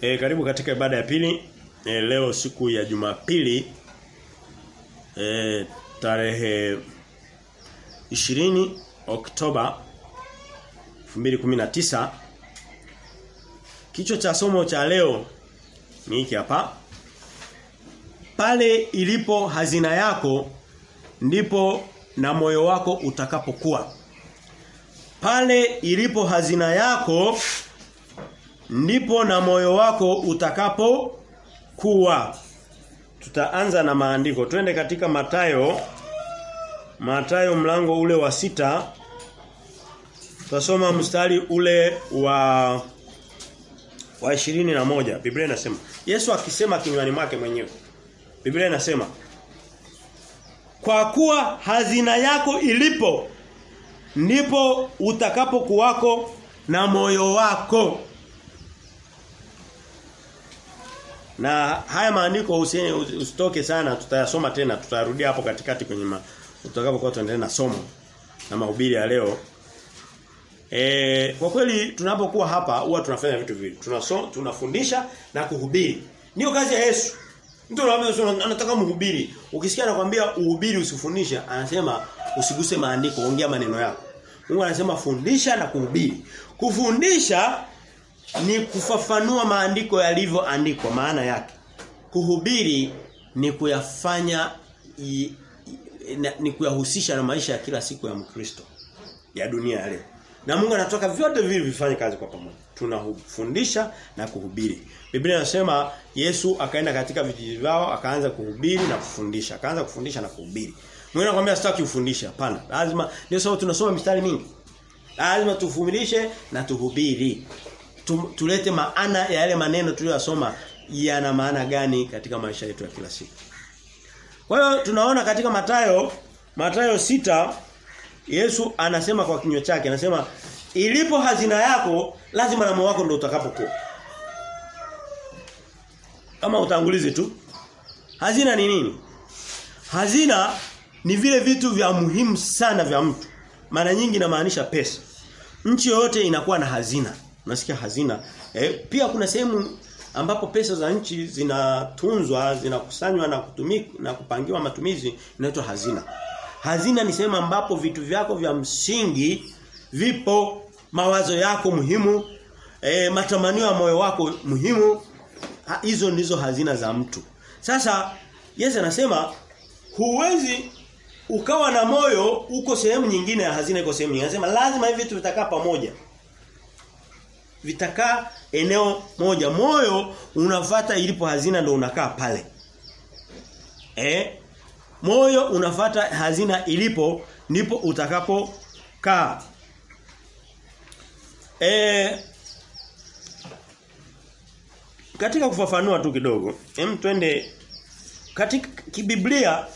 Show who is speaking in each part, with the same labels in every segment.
Speaker 1: E, karibu katika ibada ya pili. E, leo siku ya Jumapili e, tarehe 20 Oktoba 2019. Kichwa cha somo cha leo ni hiki hapa. Pale ilipo hazina yako ndipo na moyo wako utakapokuwa. Pale ilipo hazina yako ndipo na moyo wako utakapo kuwa. Tutaanza na maandiko. Twende katika Matayo Matayo mlango ule wa sita Tutasoma mstari ule wa wa ishirini na moja Biblia inasema Yesu akisema kinywani mwake mwenyewe. Biblia inasema Kwa kuwa hazina yako ilipo ndipo utakapokuwako na moyo wako. Na haya maandiko usitoke sana tutayasoma tena tutarudia hapo katikati kwenye tutakapokuwa tuendelee na somo na mahubiri ya leo. E, kwa kweli tunapokuwa hapa huwa tunafanya vitu viwili. Tunaso, tunafundisha na kuhubiri. Ndio kazi ya Yesu. Mtu anataka mhubiri. Ukisikia anakuambia uhubiri usifundisha, anasema usiguse maandiko, ongea maneno yako. Mungu anasema fundisha na kuhubiri. Kufundisha ni kufafanua maandiko yalivyoandikwa maana yake. Kuhubiri ni kuyafanya i, na, ni kuyahusisha na maisha ya kila siku ya Mkristo ya dunia leo. Na Mungu anataka vyote vile vifanye kazi kwa pamoja. Tunafundisha na kuhubiri. Biblia inasema Yesu akaenda katika vijiji vyao akaanza kuhubiri na kufundisha. Akaanza kufundisha na kuhubiri. Mungu anakuambia sitaki ufundisha. Hapana. Lazima ndio sababu tunasoma mistari mingi. Lazima tufumilishe na tuhubiri. Tu, tulete maana ya yale maneno tuliyosoma yana maana gani katika maisha yetu ya kila siku. Kwa hiyo tunaona katika Matayo Matayo sita Yesu anasema kwa kinywa chake anasema ilipo hazina yako lazima na wako ndio utakapokuwa. Kama utangulizi tu. Hazina ni nini? Hazina ni vile vitu vya muhimu sana vya mtu. Mara nyingi inamaanisha pesa. Nchi yoyote inakuwa na hazina. Unasikia hazina. Eh, pia kuna sehemu ambapo pesa za nchi zinatunzwa, zinakusanywa na kutumika na kupangiwa matumizi inaitwa hazina. Hazina ni sehemu ambapo vitu vyako vya msingi vipo, mawazo yako muhimu, e, matamanio ya moyo wako muhimu. Ha, hizo ndizo hazina za mtu. Sasa Yesu anasema huwezi ukawa na moyo uko sehemu nyingine ya hazina iko sehemu nyingine. Anasema lazima hivi vitu vitakaa pamoja. Vitakaa eneo moja. Moyo unafata ilipo hazina ndio unakaa pale. Eh? Moyo unafata hazina ilipo ndipo utakapokaa. E, katika kufafanua tu kidogo, hem twende katika kibiblia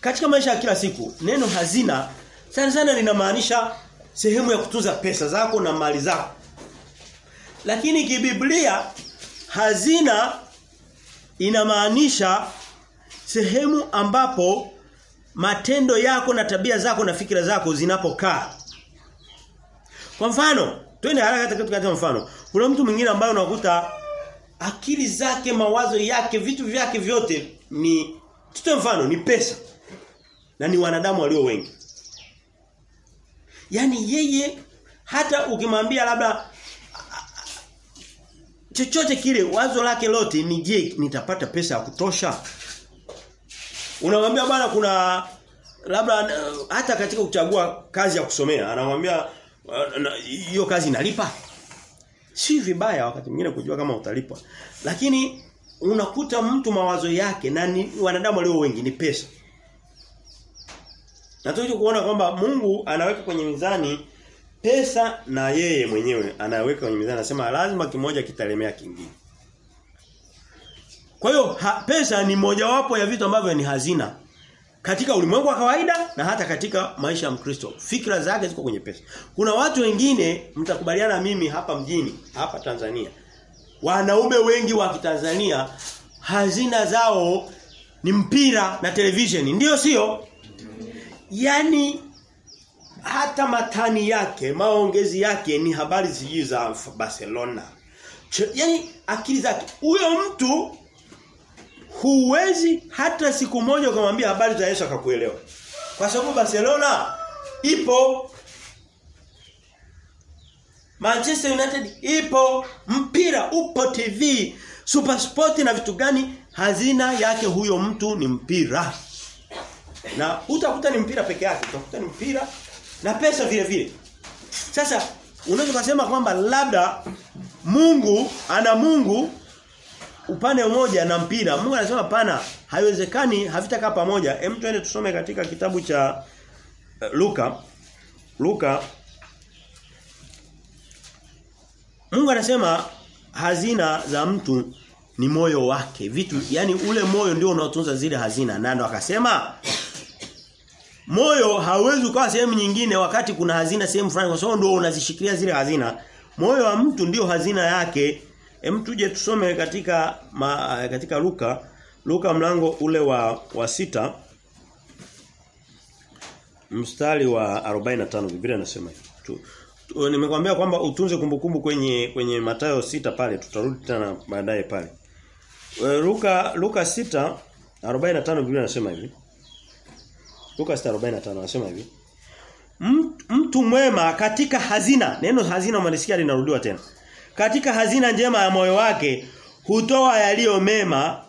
Speaker 1: katika maisha ya kila siku neno hazina sana sana linamaanisha sehemu ya kutunza pesa zako na mali zako. Lakini kibiblia hazina inamaanisha sehemu ambapo matendo yako na tabia zako na fikira zako zinapokaa. Kwa mfano, twende haraka katika mfano. Kuna mtu mwingine ambaye unakuta akili zake, mawazo yake, vitu vyake vyote ni tutoe mfano ni pesa. Na ni wanadamu walio wengi. Yaani yeye hata ukimwambia labda chochote kile wazo lake lote ni je nitapata pesa ya kutosha Unamwambia bwana kuna labda hata katika kuchagua kazi ya kusomea anamwambia hiyo kazi inalipa. Si vibaya wakati mwingine kujua kama utalipwa. Lakini unakuta mtu mawazo yake na ni wanadamu leo wengi ni pesa. Nataka kuona kwamba Mungu anaweka kwenye mizani pesa na yeye mwenyewe anaweka kwenye mizani anasema lazima kimoja kitalemea kingine. Kwa hiyo pesa ni mojawapo ya vitu ambavyo ni hazina katika ulimwengu wa kawaida na hata katika maisha ya Mkristo. Fikra zake ziko kwenye pesa. Kuna watu wengine mtakubaliana mimi hapa mjini, hapa Tanzania. Wanaume wengi wa Kitanzania hazina zao ni mpira na televisheni. Ndiyo sio? Yaani hata matani yake, maongezi yake ni habari zijui za Barcelona. yani akili zake huyo mtu huwezi hata siku moja ukamwambia habari za Yesu akakuelewa. Kwa sababu Barcelona ipo Manchester United ipo, mpira upo TV, Super Sport na vitu gani hazina yake huyo mtu ni mpira. Na utakuta ni mpira peke yake, utakuta ni mpira na pesa vile vile. Sasa unaweza kusema kwamba labda Mungu ana Mungu upande mmoja na mpira. Mungu anasema pana, haiwezekani havitakaa pamoja. Hem twende tusome katika kitabu cha uh, Luka. Luka Mungu anasema hazina za mtu ni moyo wake. Vitu yani ule moyo ndio unaotunza zile hazina. Na ndo akasema moyo hauwezi ukawa sehemu nyingine wakati kuna hazina sehemu fulani kwa sababu ndio unazishikilia zile hazina. Moyo wa mtu ndio hazina yake. Hem tuje tusome katika ma, katika Luka Luka mlango ule wa wa sita mstari wa 45 Biblia inasema hivi. Nimekwambia kwamba utunze kumbukumbu kwenye kwenye Mathayo sita pale tutarudi tena baadaye pale. Luka Luka 6 45 Biblia inasema hivi. Luka 6:45 anasema hivi. Mtu mwema katika hazina, neno hazina umelisikia linarudiwa tena. Katika hazina njema ya moyo wake hutoa yaliyo mema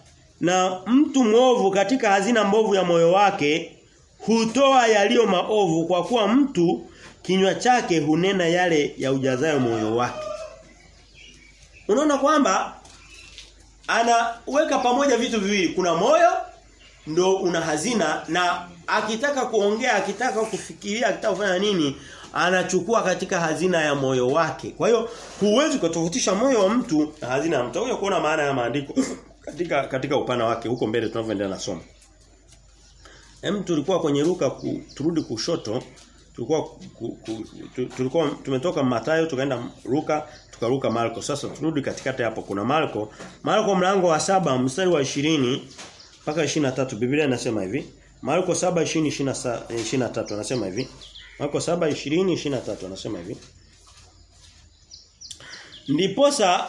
Speaker 1: na mtu mwovu katika hazina mbovu ya moyo wake hutoa yaliyo maovu kwa kuwa mtu kinywa chake hunena yale ya ujazayo moyo wake. Unaona kwamba anaweka pamoja vitu viwili. Kuna moyo ndio una hazina na akitaka kuongea, akitaka kufikiria, akitaka kufanya nini, anachukua katika hazina ya moyo wake. Kwa hiyo huwezi kutofautisha moyo wa mtu na hazina ya mtu. Huyo kuona maana ya maandiko katika katika upana wake huko mbele tunavyoendelea na somo. Hem tulikuwa kwenye Luka ku, turudi kushoto tulikuwa ku, ku, tulikuwa tumetoka Mathayo tukaenda Luka tukaruka Marko. Sasa turudi katikati hapo kuna Marko. Marko mlango wa saba mstari wa 20 mpaka 23 Biblia inasema hivi. Marko 7:20 23 anasema hivi. Marko 7:20 23 anasema hivi. Ndiposa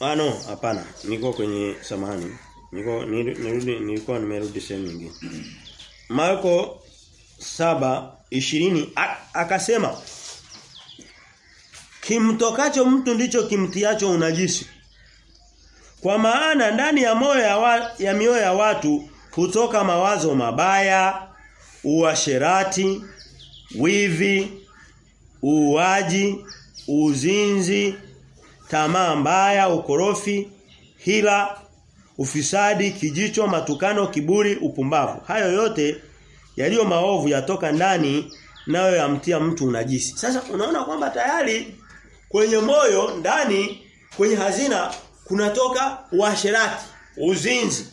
Speaker 1: ano hapana niko kwenye samahani. Niko nirudi nilikuwa nimerudi sehemu nyingine. Marko 7:20 akasema Kimtokacho mtu ndicho kimtiacho unajisi. Kwa maana ndani ya moyo ya, wa, ya mioyo ya watu hutoka mawazo mabaya, uasherati, wivi, uuaji, uzinzi, tamaa mbaya, ukorofi, hila, ufisadi, kijicho, matukano, kiburi, upumbavu. Hayo yote yaliyo maovu yatoka ndani nayo yamtia mtu unajisi. Sasa unaona kwamba tayari kwenye moyo ndani kwenye hazina kunatoka uasherati, uzinzi.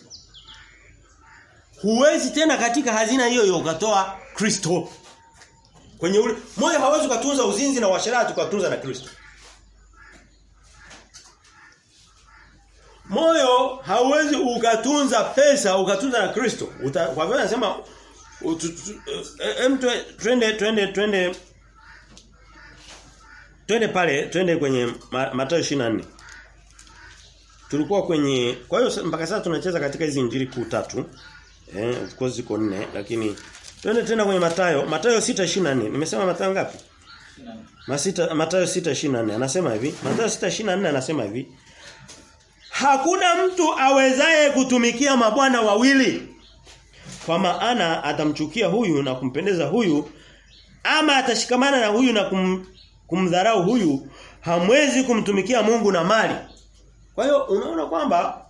Speaker 1: Huwezi tena katika hazina hiyo hiyo ukatoa Kristo. Kwenye ule moyo hawezi kutunza uzinzi na uasherati kutunza na Kristo. Moyo hauwezi ukatunza pesa ukatunza na Kristo. Uta, Kwa hivyo nasema twende twende twende twende pale twende kwenye Mathayo 24 tulikuwa kwenye kwa hiyo mpaka sasa tunacheza katika hizi injili kuu tatu eh of course ziko nne lakini twende tena kwenye Mathayo. Mathayo 6:24 nimesema Mathayo ngapi? Masita Mathayo 6:24 anasema hivi. Mathayo 6:24 anasema hivi. Hakuna mtu awezaye kutumikia mabwana wawili. Kwa maana atamchukia huyu na kumpendeza huyu ama atashikamana na huyu na kum, kumdharau huyu hamwezi kumtumikia Mungu na mali. Kwa hiyo unaona kwamba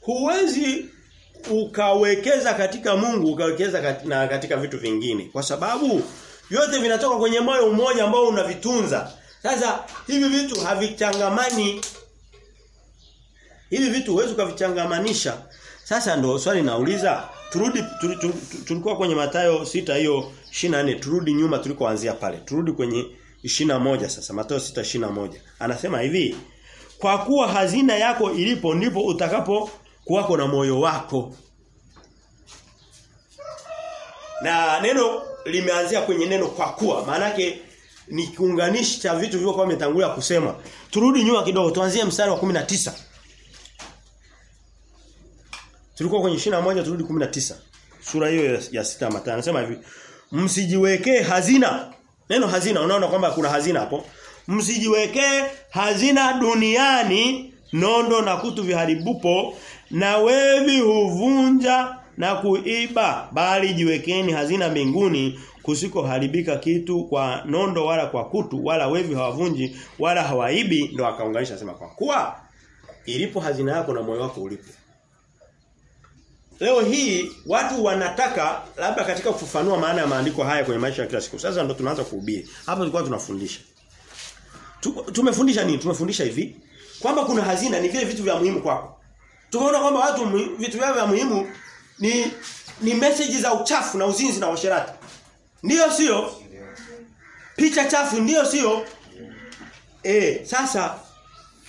Speaker 1: huwezi ukawekeza katika Mungu ukawekeza katika, na katika vitu vingine kwa sababu yote vinatoka kwenye moyo mmoja ambao unavitunza. Sasa hivi vitu havichangamani hivi vitu huwezi ukavichangamanisha. Sasa ndo swali nauliza turudi tulikuwa kwenye Matayo sita hiyo 24 turudi nyuma tulikoanzia pale. Turudi kwenye 21 sasa Mathayo 6:21. Anasema hivi kwa kuwa hazina yako ilipo ndipo utakapo kuwako na moyo wako. Na neno limeanzia kwenye neno kwa kuwa. Maana yake ni kiunganishi cha vitu vilivyokuwa umetangulia kusema. Turudi nyuma kidogo tuanzie mstari wa 19. Tulikuwa kwenye 21 turudi 19. Sura hiyo ya, ya sita Mathayo anasema hivi, msijiwekee hazina. Neno hazina unaona kwamba kuna hazina hapo. Msijiwekee hazina duniani nondo na kutu viharibupo na wevi huvunja na kuiba bali jiwekeni hazina mbinguni kusikoharibika kitu kwa nondo wala kwa kutu wala wevi hawavunji wala hawaibi ndo akaunganisha sema kwa kuwa ilipo hazina yako na moyo wako ulipo Leo hii watu wanataka labda katika kufafanua maana ya maandiko haya kwenye maisha ya kila siku. Sasa ndo tunaanza kuhubiri. Hapa tulikuwa tunafundisha. Tumefundisha nini? Tumefundisha hivi kwamba kuna hazina ni vile vitu vya muhimu kwako. Tumeona kwamba watu vitu vyao vya muhimu ni ni message za uchafu na uzinzi na washerati. Ndiyo sio? Picha chafu ndiyo sio? Eh, sasa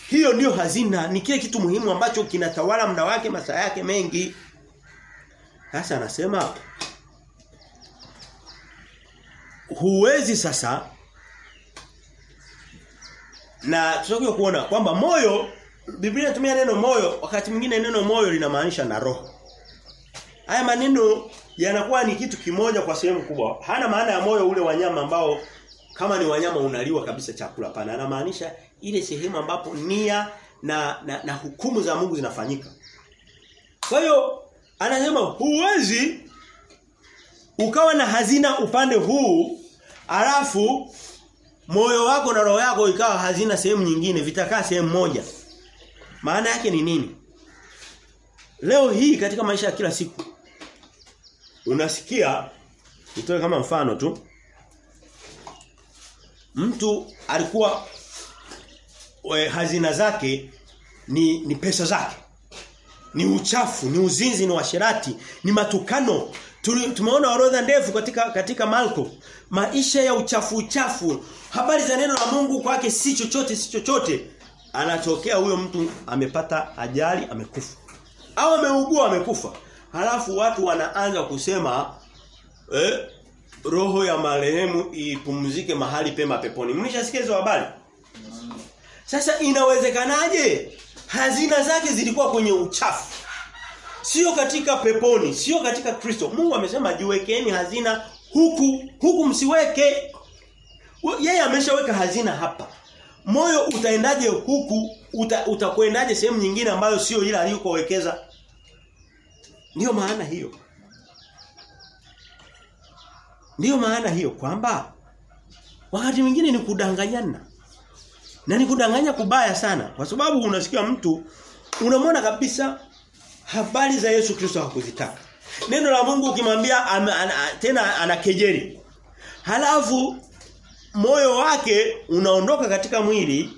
Speaker 1: hiyo ndiyo hazina ni kile kitu muhimu ambacho kinatawala muda wake masaa yake mengi. Sasa anasema huwezi sasa na tutakuja kuona kwamba moyo Biblia inatumia neno moyo wakati mwingine neno moyo linamaanisha na roho. Haya maneno yanakuwa ni kitu kimoja kwa sehemu kubwa. Hana maana ya moyo ule wanyama ambao kama ni wanyama unaliwa kabisa chakula pana. Anamaanisha ile sehemu ambapo nia na, na, na hukumu za Mungu zinafanyika. Kwa hiyo anasema huwezi ukawa na hazina upande huu alafu moyo wako na roho yako ikawa hazina sehemu nyingine vitakaa sehemu moja. Maana yake ni nini? Leo hii katika maisha ya kila siku unasikia nitoe kama mfano tu. Mtu alikuwa we, hazina zake ni ni pesa zake. Ni uchafu ni uzinzi ni washerati ni matukano. Tumeona orodha ndefu katika katika Marko maisha ya uchafu uchafu. Habari za neno la Mungu kwake si chochote si chochote anatokea huyo mtu amepata ajali amekufa. Au ameugua amekufa. Halafu watu wanaanza kusema eh, roho ya marehemu ipumzike mahali pema peponi. Mlishasikia hizo habari? Sasa inawezekanaje? Hazina zake zilikuwa kwenye uchafu. Sio katika peponi sio katika Kristo. Mungu amesema jiwekeni hazina huku huku msiweke. Yeye ameshaweka hazina hapa moyo utaendaje huku? Uta, utakwendaje sehemu nyingine ambayo sio ile aliyokowekeza? Ndiyo maana hiyo. Ndiyo maana hiyo kwamba wakati mwingine ni kudanganyana. Na ni kudanganya kubaya sana. Kwa sababu unasikia mtu unamwona kabisa habari za Yesu Kristo hakuzitaka. Neno la Mungu ukimwambia tena anakejeli. Halafu moyo wake unaondoka katika mwili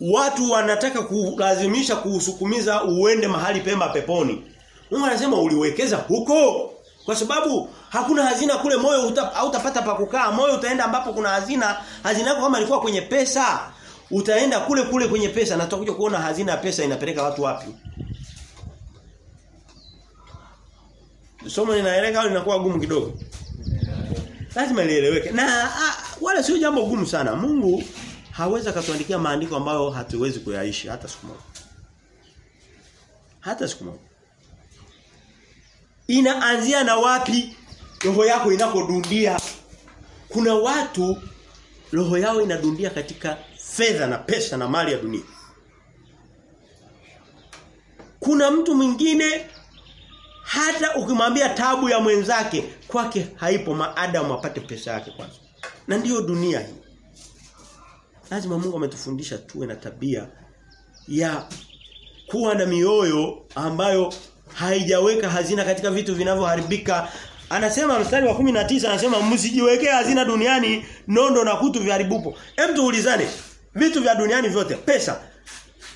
Speaker 1: watu wanataka kulazimisha kuusukumiza uende mahali pema peponi. Mungu anasema uliwekeza huko kwa sababu hakuna hazina kule moyo hautapata pa kukaa. Moyo utaenda ambapo kuna hazina. Hazina yako kama ilikuwa kwenye pesa, utaenda kule kule kwenye pesa na tutakuja kuona hazina ya pesa inapeleka watu wapi. Somo linaeleka au linakuwa gumu kidogo? Lazima lieleweke. Na a, wala sio jambo gumu sana. Mungu hawezi akatuandikia maandiko ambayo hatuwezi kuyaishi hata siku moja. Hata siku moja. Inaanzia na wapi roho yako inakodundia? Kuna watu roho yao inadundia katika fedha na pesa na mali ya dunia. Kuna mtu mwingine hata ukimwambia tabu ya mwenzake kwake haipo maadamu apate pesa yake kwanza. Na ndiyo dunia hii. Lazima Mungu ametufundisha tuwe na tabia ya kuwa na mioyo ambayo haijaweka hazina katika vitu vinavyoharibika. Anasema mstari wa 19 anasema msijiwekee hazina duniani nondo na kutu viharibupo. Hem tuulizane. Vitu vya duniani vyote, pesa.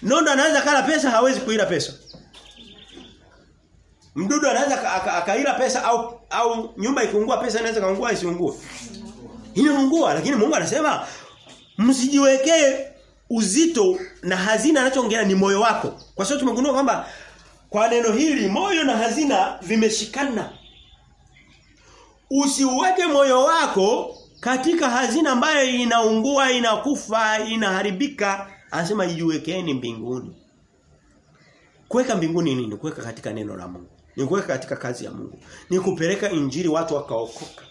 Speaker 1: Nondo anaweza kala pesa hawezi kuila pesa. Mdudu anaweza akaila pesa au au nyumba ikiungua pesa inaweza kaungua isiungue. Inaungua lakini Mungu anasema msijiwekee uzito na hazina anachoongea ni moyo wako. Kwa sababu tumegundua kwamba kwa neno hili moyo na hazina vimeshikana. Usiuweke moyo wako katika hazina ambayo inaungua, inakufa, inaharibika, anasema ijiwekeni mbinguni. Kuweka mbinguni nini? Kuweka katika neno la Mungu. Ni kuweka katika kazi ya Mungu. Ni kupeleka injili watu wakaokoka.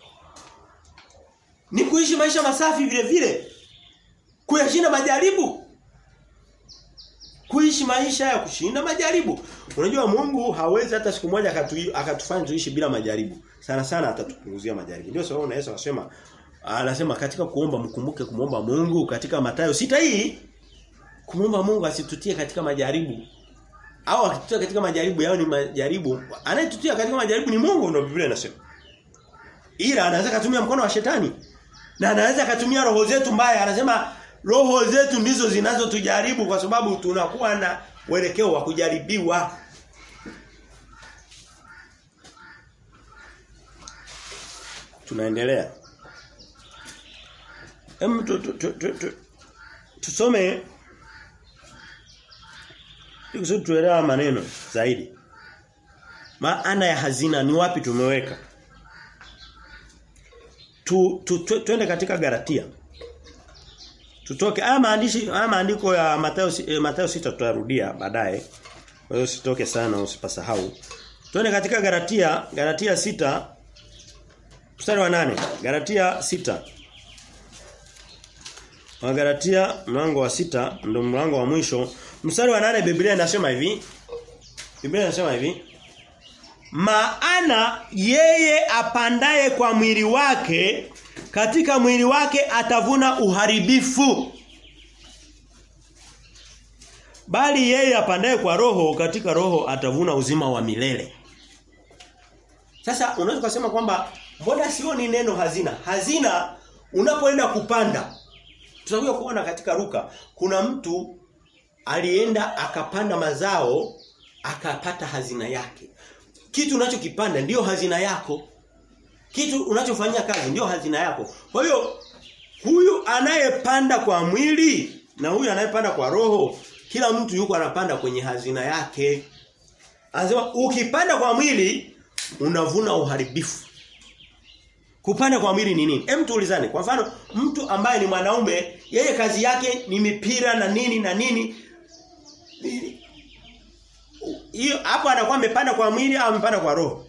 Speaker 1: Ni kuishi maisha masafi vile vile. Kuyashinda majaribu. Kuishi maisha ya kushinda majaribu. Unajua Mungu hawezi hata siku moja akatu, akatufanya tuishi bila majaribu. Sana sana atatupunguzia majaribu. Ndio sababu Yesu anasema katika kuomba mkumbuke kumomba Mungu katika matayo sita hii kumomba Mungu asitutie katika majaribu au akitutia katika majaribu yao ni majaribu. Anayetutia katika majaribu ni Mungu ndio Biblia inasema. Ila anaweza kutumia mkono wa shetani. Na anaweza kutumia roho zetu mbaya. Anasema roho zetu ndizo zinazotujaribu kwa sababu tunakuwa na uelekeo wa kujaribiwa. Tunaendelea. Hem tu, tu, tu, tu, tu, tusome ili tuelewa maneno zaidi. Maana ya hazina ni wapi tumeweka? Tu, tu, tu tuende katika Galatia. Tutoke haya maandishi haya maandiko ya Mathayo eh, Mathayo 6 tutarudia baadaye. Kwa hiyo usitoke sana usipasahau. Tuende katika Galatia, Galatia 6 mstari wa 8. Galatia 6 Wagalatia mlango wa sita ndio mlango wa mwisho. Mstari wa nane Biblia inasema hivi. Biblia inasema hivi. Maana yeye apandaye kwa mwili wake katika mwili wake atavuna uharibifu. Bali yeye apandaye kwa roho katika roho atavuna uzima wa milele. Sasa unaweza kusema kwamba mbona sio ni neno hazina? Hazina unapoenda kupanda Tutakuja kuona katika ruka kuna mtu alienda akapanda mazao akapata hazina yake. Kitu unachokipanda ndiyo hazina yako. Kitu unachofanyia kazi ndiyo hazina yako. Kwa hiyo huyu anayepanda kwa mwili na huyu anayepanda kwa roho, kila mtu yuko anapanda kwenye hazina yake. Anasema ukipanda kwa mwili unavuna uharibifu. Kupanda kwa mwili ni nini? Hem tuulizane. Kwa mfano, mtu ambaye ni mwanaume, yeye kazi yake ni mipira na nini na nini. Hiyo hapo anakuwa amepanda kwa mwili au amepanda kwa roho?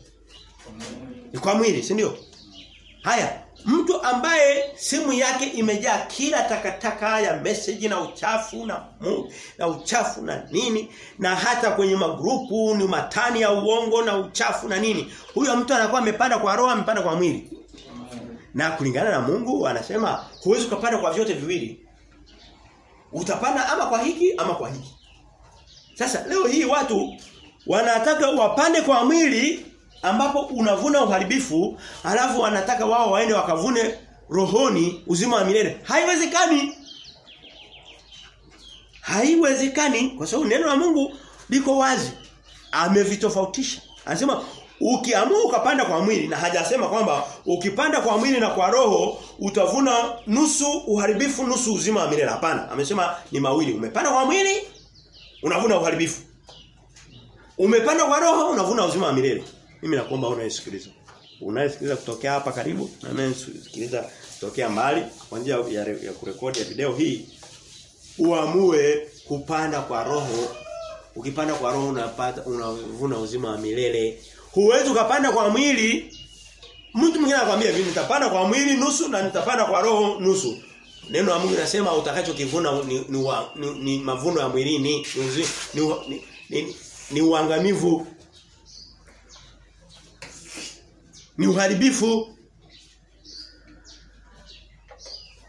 Speaker 1: Ni kwa mwili, si ndio? Haya, mtu ambaye simu yake imejaa kila takataka ya message na uchafu na mu, na uchafu na nini na hata kwenye magrupu ni matani ya uongo na uchafu na nini. Huyo mtu anakuwa amepanda kwa roho, amepanda kwa mwili. Na kulingana na Mungu anasema huwezi kupanda kwa vyote viwili. Utapanda ama kwa hiki ama kwa hiki. Sasa leo hii watu wanataka wapande kwa mwili ambapo unavuna uharibifu, alafu wanataka wao waende wakavune rohoni uzima wa milele. Haiwezekani. Haiwezekani kwa sababu neno la Mungu liko wazi. Amevitofautisha. Anasema ukiamua ukapanda kwa mwili na hajasema kwamba ukipanda kwa mwili na kwa roho utavuna nusu uharibifu nusu uzima wa milele hapana amesema ni mawili umepanda kwa mwili unavuna uharibifu. Umepanda kwa roho unavuna uzima wa milele. Mimi nakuomba unayesikiliza unayesikiliza kutokea hapa karibu na unayesikiliza kutokea mbali kwa njia ya, ya kurekodi ya video hii. Uamue kupanda kwa roho. Ukipanda kwa roho unapata unavuna uzima wa milele. Huwezi ukapanda kwa mwili. Mtu mwingine anakuambia mimi nitapanda kwa mwili nusu na nitapanda kwa roho nusu. Neno la Mungu linasema utakachokivuna ni, ni, ni, ni mavuno ya mwilini, ni, ni, ni, ni, ni uangamivu. Ni uharibifu.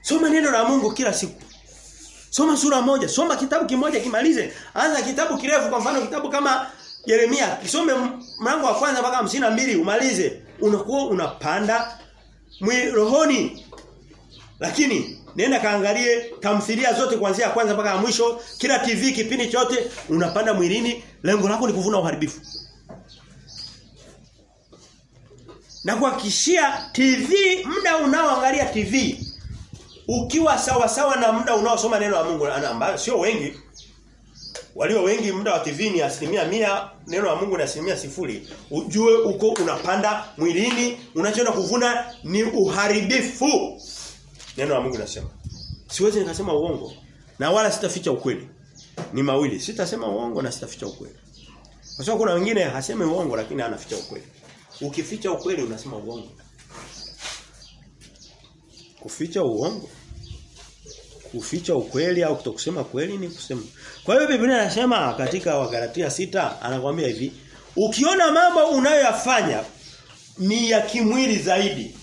Speaker 1: Soma neno la Mungu kila siku. Soma sura moja, soma kitabu kimoja kimalize. Anza kitabu kirefu kwa mfano kitabu kama Yeremia, kisome mlango wa kwanza mpaka hamsini na mbili umalize. Unakuwa unapanda rohoni. Lakini nenda kaangalie tamthilia zote kuanzia kwanza mpaka mwisho, kila TV kipindi chote unapanda mwilini, lengo lako ni kuvuna uharibifu. Na kuhakikishia TV muda unaoangalia TV ukiwa sawa sawa na muda unaosoma neno la Mungu ambayo sio wengi. Walio wengi muda wa TV ni asilimia mia neno la Mungu ni asilimia sifuri. Ujue uko unapanda mwilini. Unachoenda kuvuna ni uharibifu Neno la Mungu linasema. Siwezi nikasema uongo na wala sitaficha ukweli. Ni mawili. Sitasema uongo na sitaficha ukweli. Kwa sababu kuna wengine hasemi uongo lakini anaficha ukweli. Ukificha ukweli unasema uongo. Kuficha uongo kuficha ukweli au kutokusema kweli ni kusema. Kwa hiyo Biblia inasema katika Wagalatia sita anakuambia hivi, ukiona mambo unayoyafanya ni ya kimwili zaidi.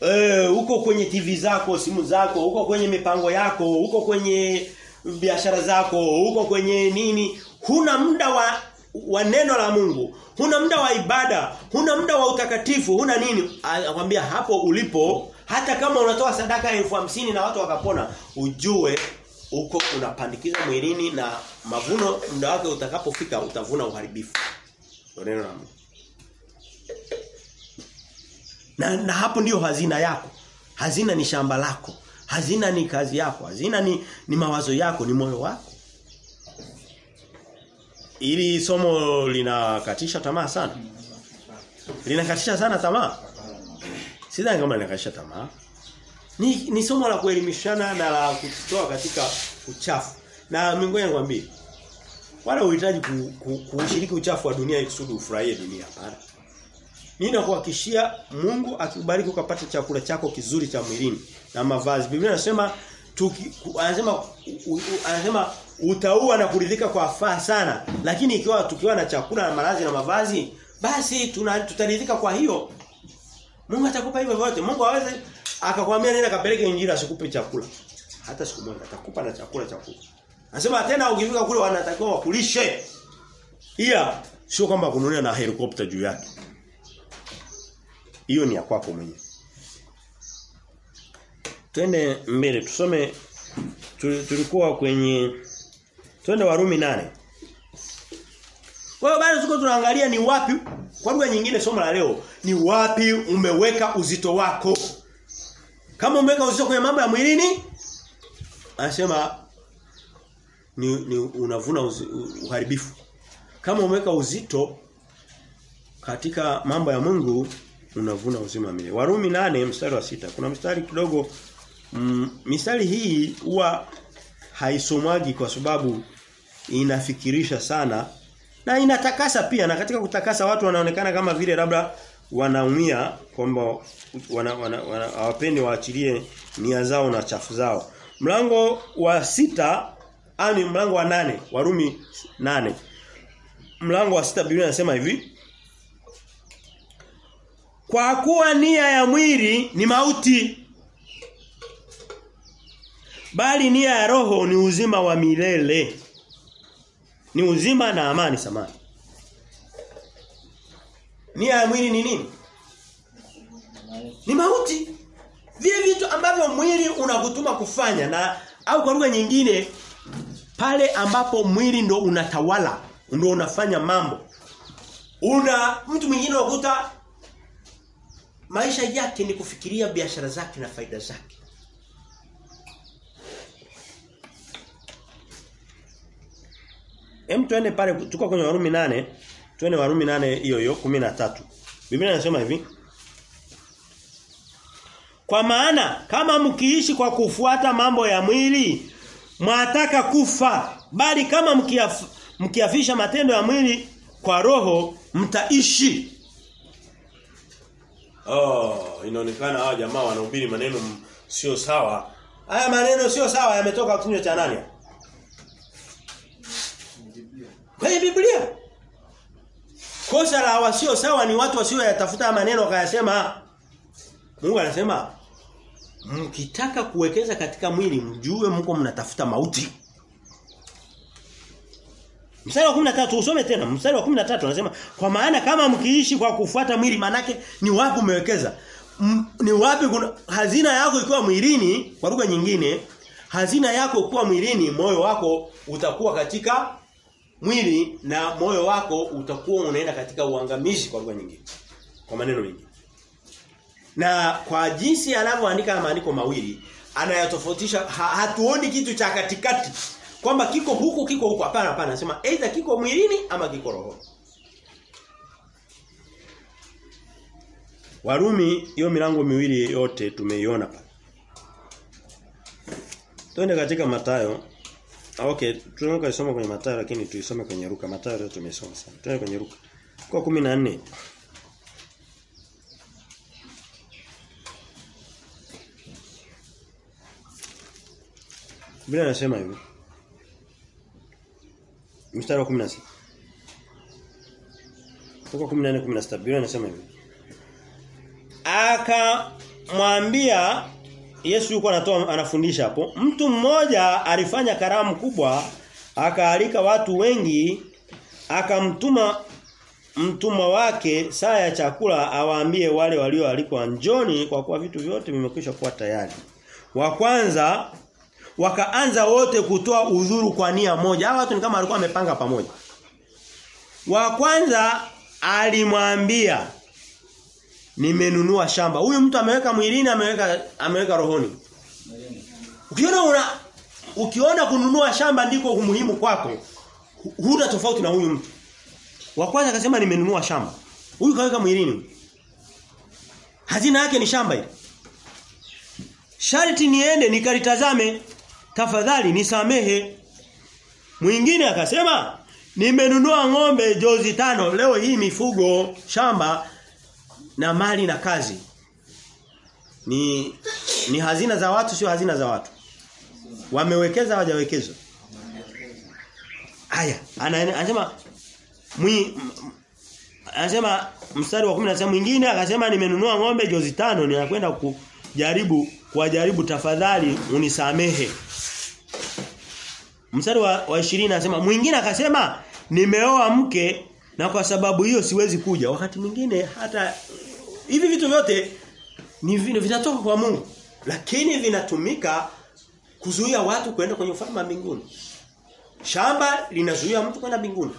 Speaker 1: Eh, uko kwenye TV zako, simu zako, uko kwenye mipango yako, uko kwenye biashara zako, uko kwenye nini? Huna muda wa wa neno la Mungu, huna muda wa ibada, huna muda wa utakatifu, huna nini? Anakuambia hapo ulipo hata kama unatoa sadaka elfu hamsini na watu wakapona, ujue uko unapandikiza mwilini na mavuno muda wake utakapofika utavuna uharibifu. Neno la Mungu. Na, na hapo ndiyo hazina yako. Hazina ni shamba lako. Hazina ni kazi yako. Hazina ni, ni mawazo yako, ni moyo wako. Ili somo linakatisha tamaa sana. Linakatisha sana tamaa. Sidhani kama linakatisha tamaa. Ni, ni somo la kuelimishana na la kutoa katika uchafu. Na mingoni nikwambie. Wala uhitaji ku, ku, kushiriki uchafu wa dunia ili kusudi ufurahie dunia hapana. Mimi nakuhakishia Mungu akikubariki ukapata chakula chako kizuri cha mwilini na mavazi. Biblia inasema anasema anasema utaua na kuridhika kwa faa sana. Lakini ikiwa tukiwa na chakula na malazi na mavazi, basi tutaridhika kwa hiyo. Mungu atakupa hivyo vyote. Mungu hawezi akakwambia nenda kapeleke injili asikupe chakula. Hata siku moja atakupa na chakula cha kula. Anasema tena ukifika kule wanatakiwa wakulishe. Iya sio kwamba kununia na helikopta juu yake. Hiyo ni ya kwako mwenyewe. Twende mbele tusome tulikuwa kwenye twende Warumi nane Kwa hiyo bado tuko tunaangalia ni wapi kwa lugha nyingine somo la leo ni wapi umeweka uzito wako. Kama umeweka uzito kwenye mambo ya mwilini anasema ni, ni unavuna uzi, uharibifu. Kama umeweka uzito katika mambo ya Mungu unavuna uzima milele. Warumi nane mstari wa sita Kuna mstari kidogo mm, mistari hii huwa haisomwagi kwa sababu inafikirisha sana na inatakasa pia na katika kutakasa watu wanaonekana kama vile labda wanaumia kwamba wana, wana, wana, waachilie nia zao na chafu zao. Mlango wa sita ani mlango wa nane Warumi nane Mlango wa sita Biblia inasema hivi Kwa kuwa nia ya mwili ni mauti bali nia ya roho ni uzima wa milele ni uzima na amani samani. Nia ya mwili ni nini? Ni mauti. Vile vitu ambavyo mwili unakutuma kufanya na au kwa lugha nyingine pale ambapo mwili ndo unatawala, ndo unafanya mambo. Una mtu mwingine unakuta maisha yake ni kufikiria biashara zake na faida zake. Hem tuende pale tuko kwenye Warumi nane Tuende Warumi nane hiyo hiyo 13. Biblia inasema hivi. Kwa maana kama mkiishi kwa kufuata mambo ya mwili mwataka kufa bali kama mkiaf, mkiafisha matendo ya mwili kwa roho mtaishi. Oh, inaonekana hawa jamaa wanahubiri maneno sio sawa. Haya maneno sio sawa yametoka kinywa cha nani? Kwenye Biblia. Kosa la wasio sawa ni watu wasio yatafuta maneno wakayasema. Mungu anasema mkitaka kuwekeza katika mwili mjue mko mnatafuta mauti. Mstari wa 13 usome tena. Mstari wa 13 anasema kwa maana kama mkiishi kwa kufuata mwili manake ni wapi umewekeza? M, ni wapi kuna hazina yako ikiwa mwilini kwa lugha nyingine hazina yako kuwa mwilini moyo wako utakuwa katika mwili na moyo wako utakuwa unaenda katika uangamizi kwa lugha nyingine. Kwa maneno mengi. Na kwa jinsi anavyoandika maandiko mawili anayatofautisha ha, hatuoni kitu cha katikati kwamba kiko huku kiko huku hapana hapana anasema aidha kiko mwilini ama kiko rohoni. Warumi hiyo milango miwili yote tumeiona pale. Twende katika Mathayo. Okay, tunaweza kusoma kwenye Mathayo lakini tuisome kwenye Luka. Mathayo leo tumesoma sana. Twende kwenye Luka. Kwa 14. Biblia inasema hivi. Mstari wa 16. Kutoka 14 16 Biblia inasema hivi. Akamwambia Yesu yuko anatoa anafundisha hapo. Mtu mmoja alifanya karamu kubwa, akaalika watu wengi, akamtuma mtumwa wake saa ya chakula awaambie wale walioalikwa njoni kwa kuwa vitu vyote vimekwisha kuwa tayari. Wa kwanza wakaanza wote kutoa udhuru kwa nia moja. Hawa watu ni kama walikuwa wamepanga pamoja. Wa kwanza alimwambia nimenunua shamba. Huyu mtu ameweka mwilini, ameweka ameweka rohoni. Ukiona una ukiona kununua shamba ndiko muhimu kwako, huna tofauti na huyu mtu. Wa kwanza akasema nimenunua shamba. Huyu kaweka mwilini. Hazina yake ni shamba hili. Sharti niende nikalitazame tafadhali nisamehe. Mwingine akasema nimenunua ng'ombe jozi tano leo hii mifugo shamba na mali na kazi. Ni ni hazina za watu sio hazina za watu. Wamewekeza hawajawekeza. Haya, anasema mwi anasema mstari wa 10 anasema mwingine akasema nimenunua ng'ombe jozi tano ninakwenda kujaribu kuwajaribu tafadhali unisamehe. Mstari wa, wa 20 anasema mwingine akasema nimeoa mke na kwa sababu hiyo siwezi kuja. Wakati mwingine hata hivi vitu vyote ni vinatoka kwa Mungu lakini vinatumika kuzuia watu kwenda kwenye ufalme wa mbinguni. Shamba linazuia mtu kwenda mbinguni.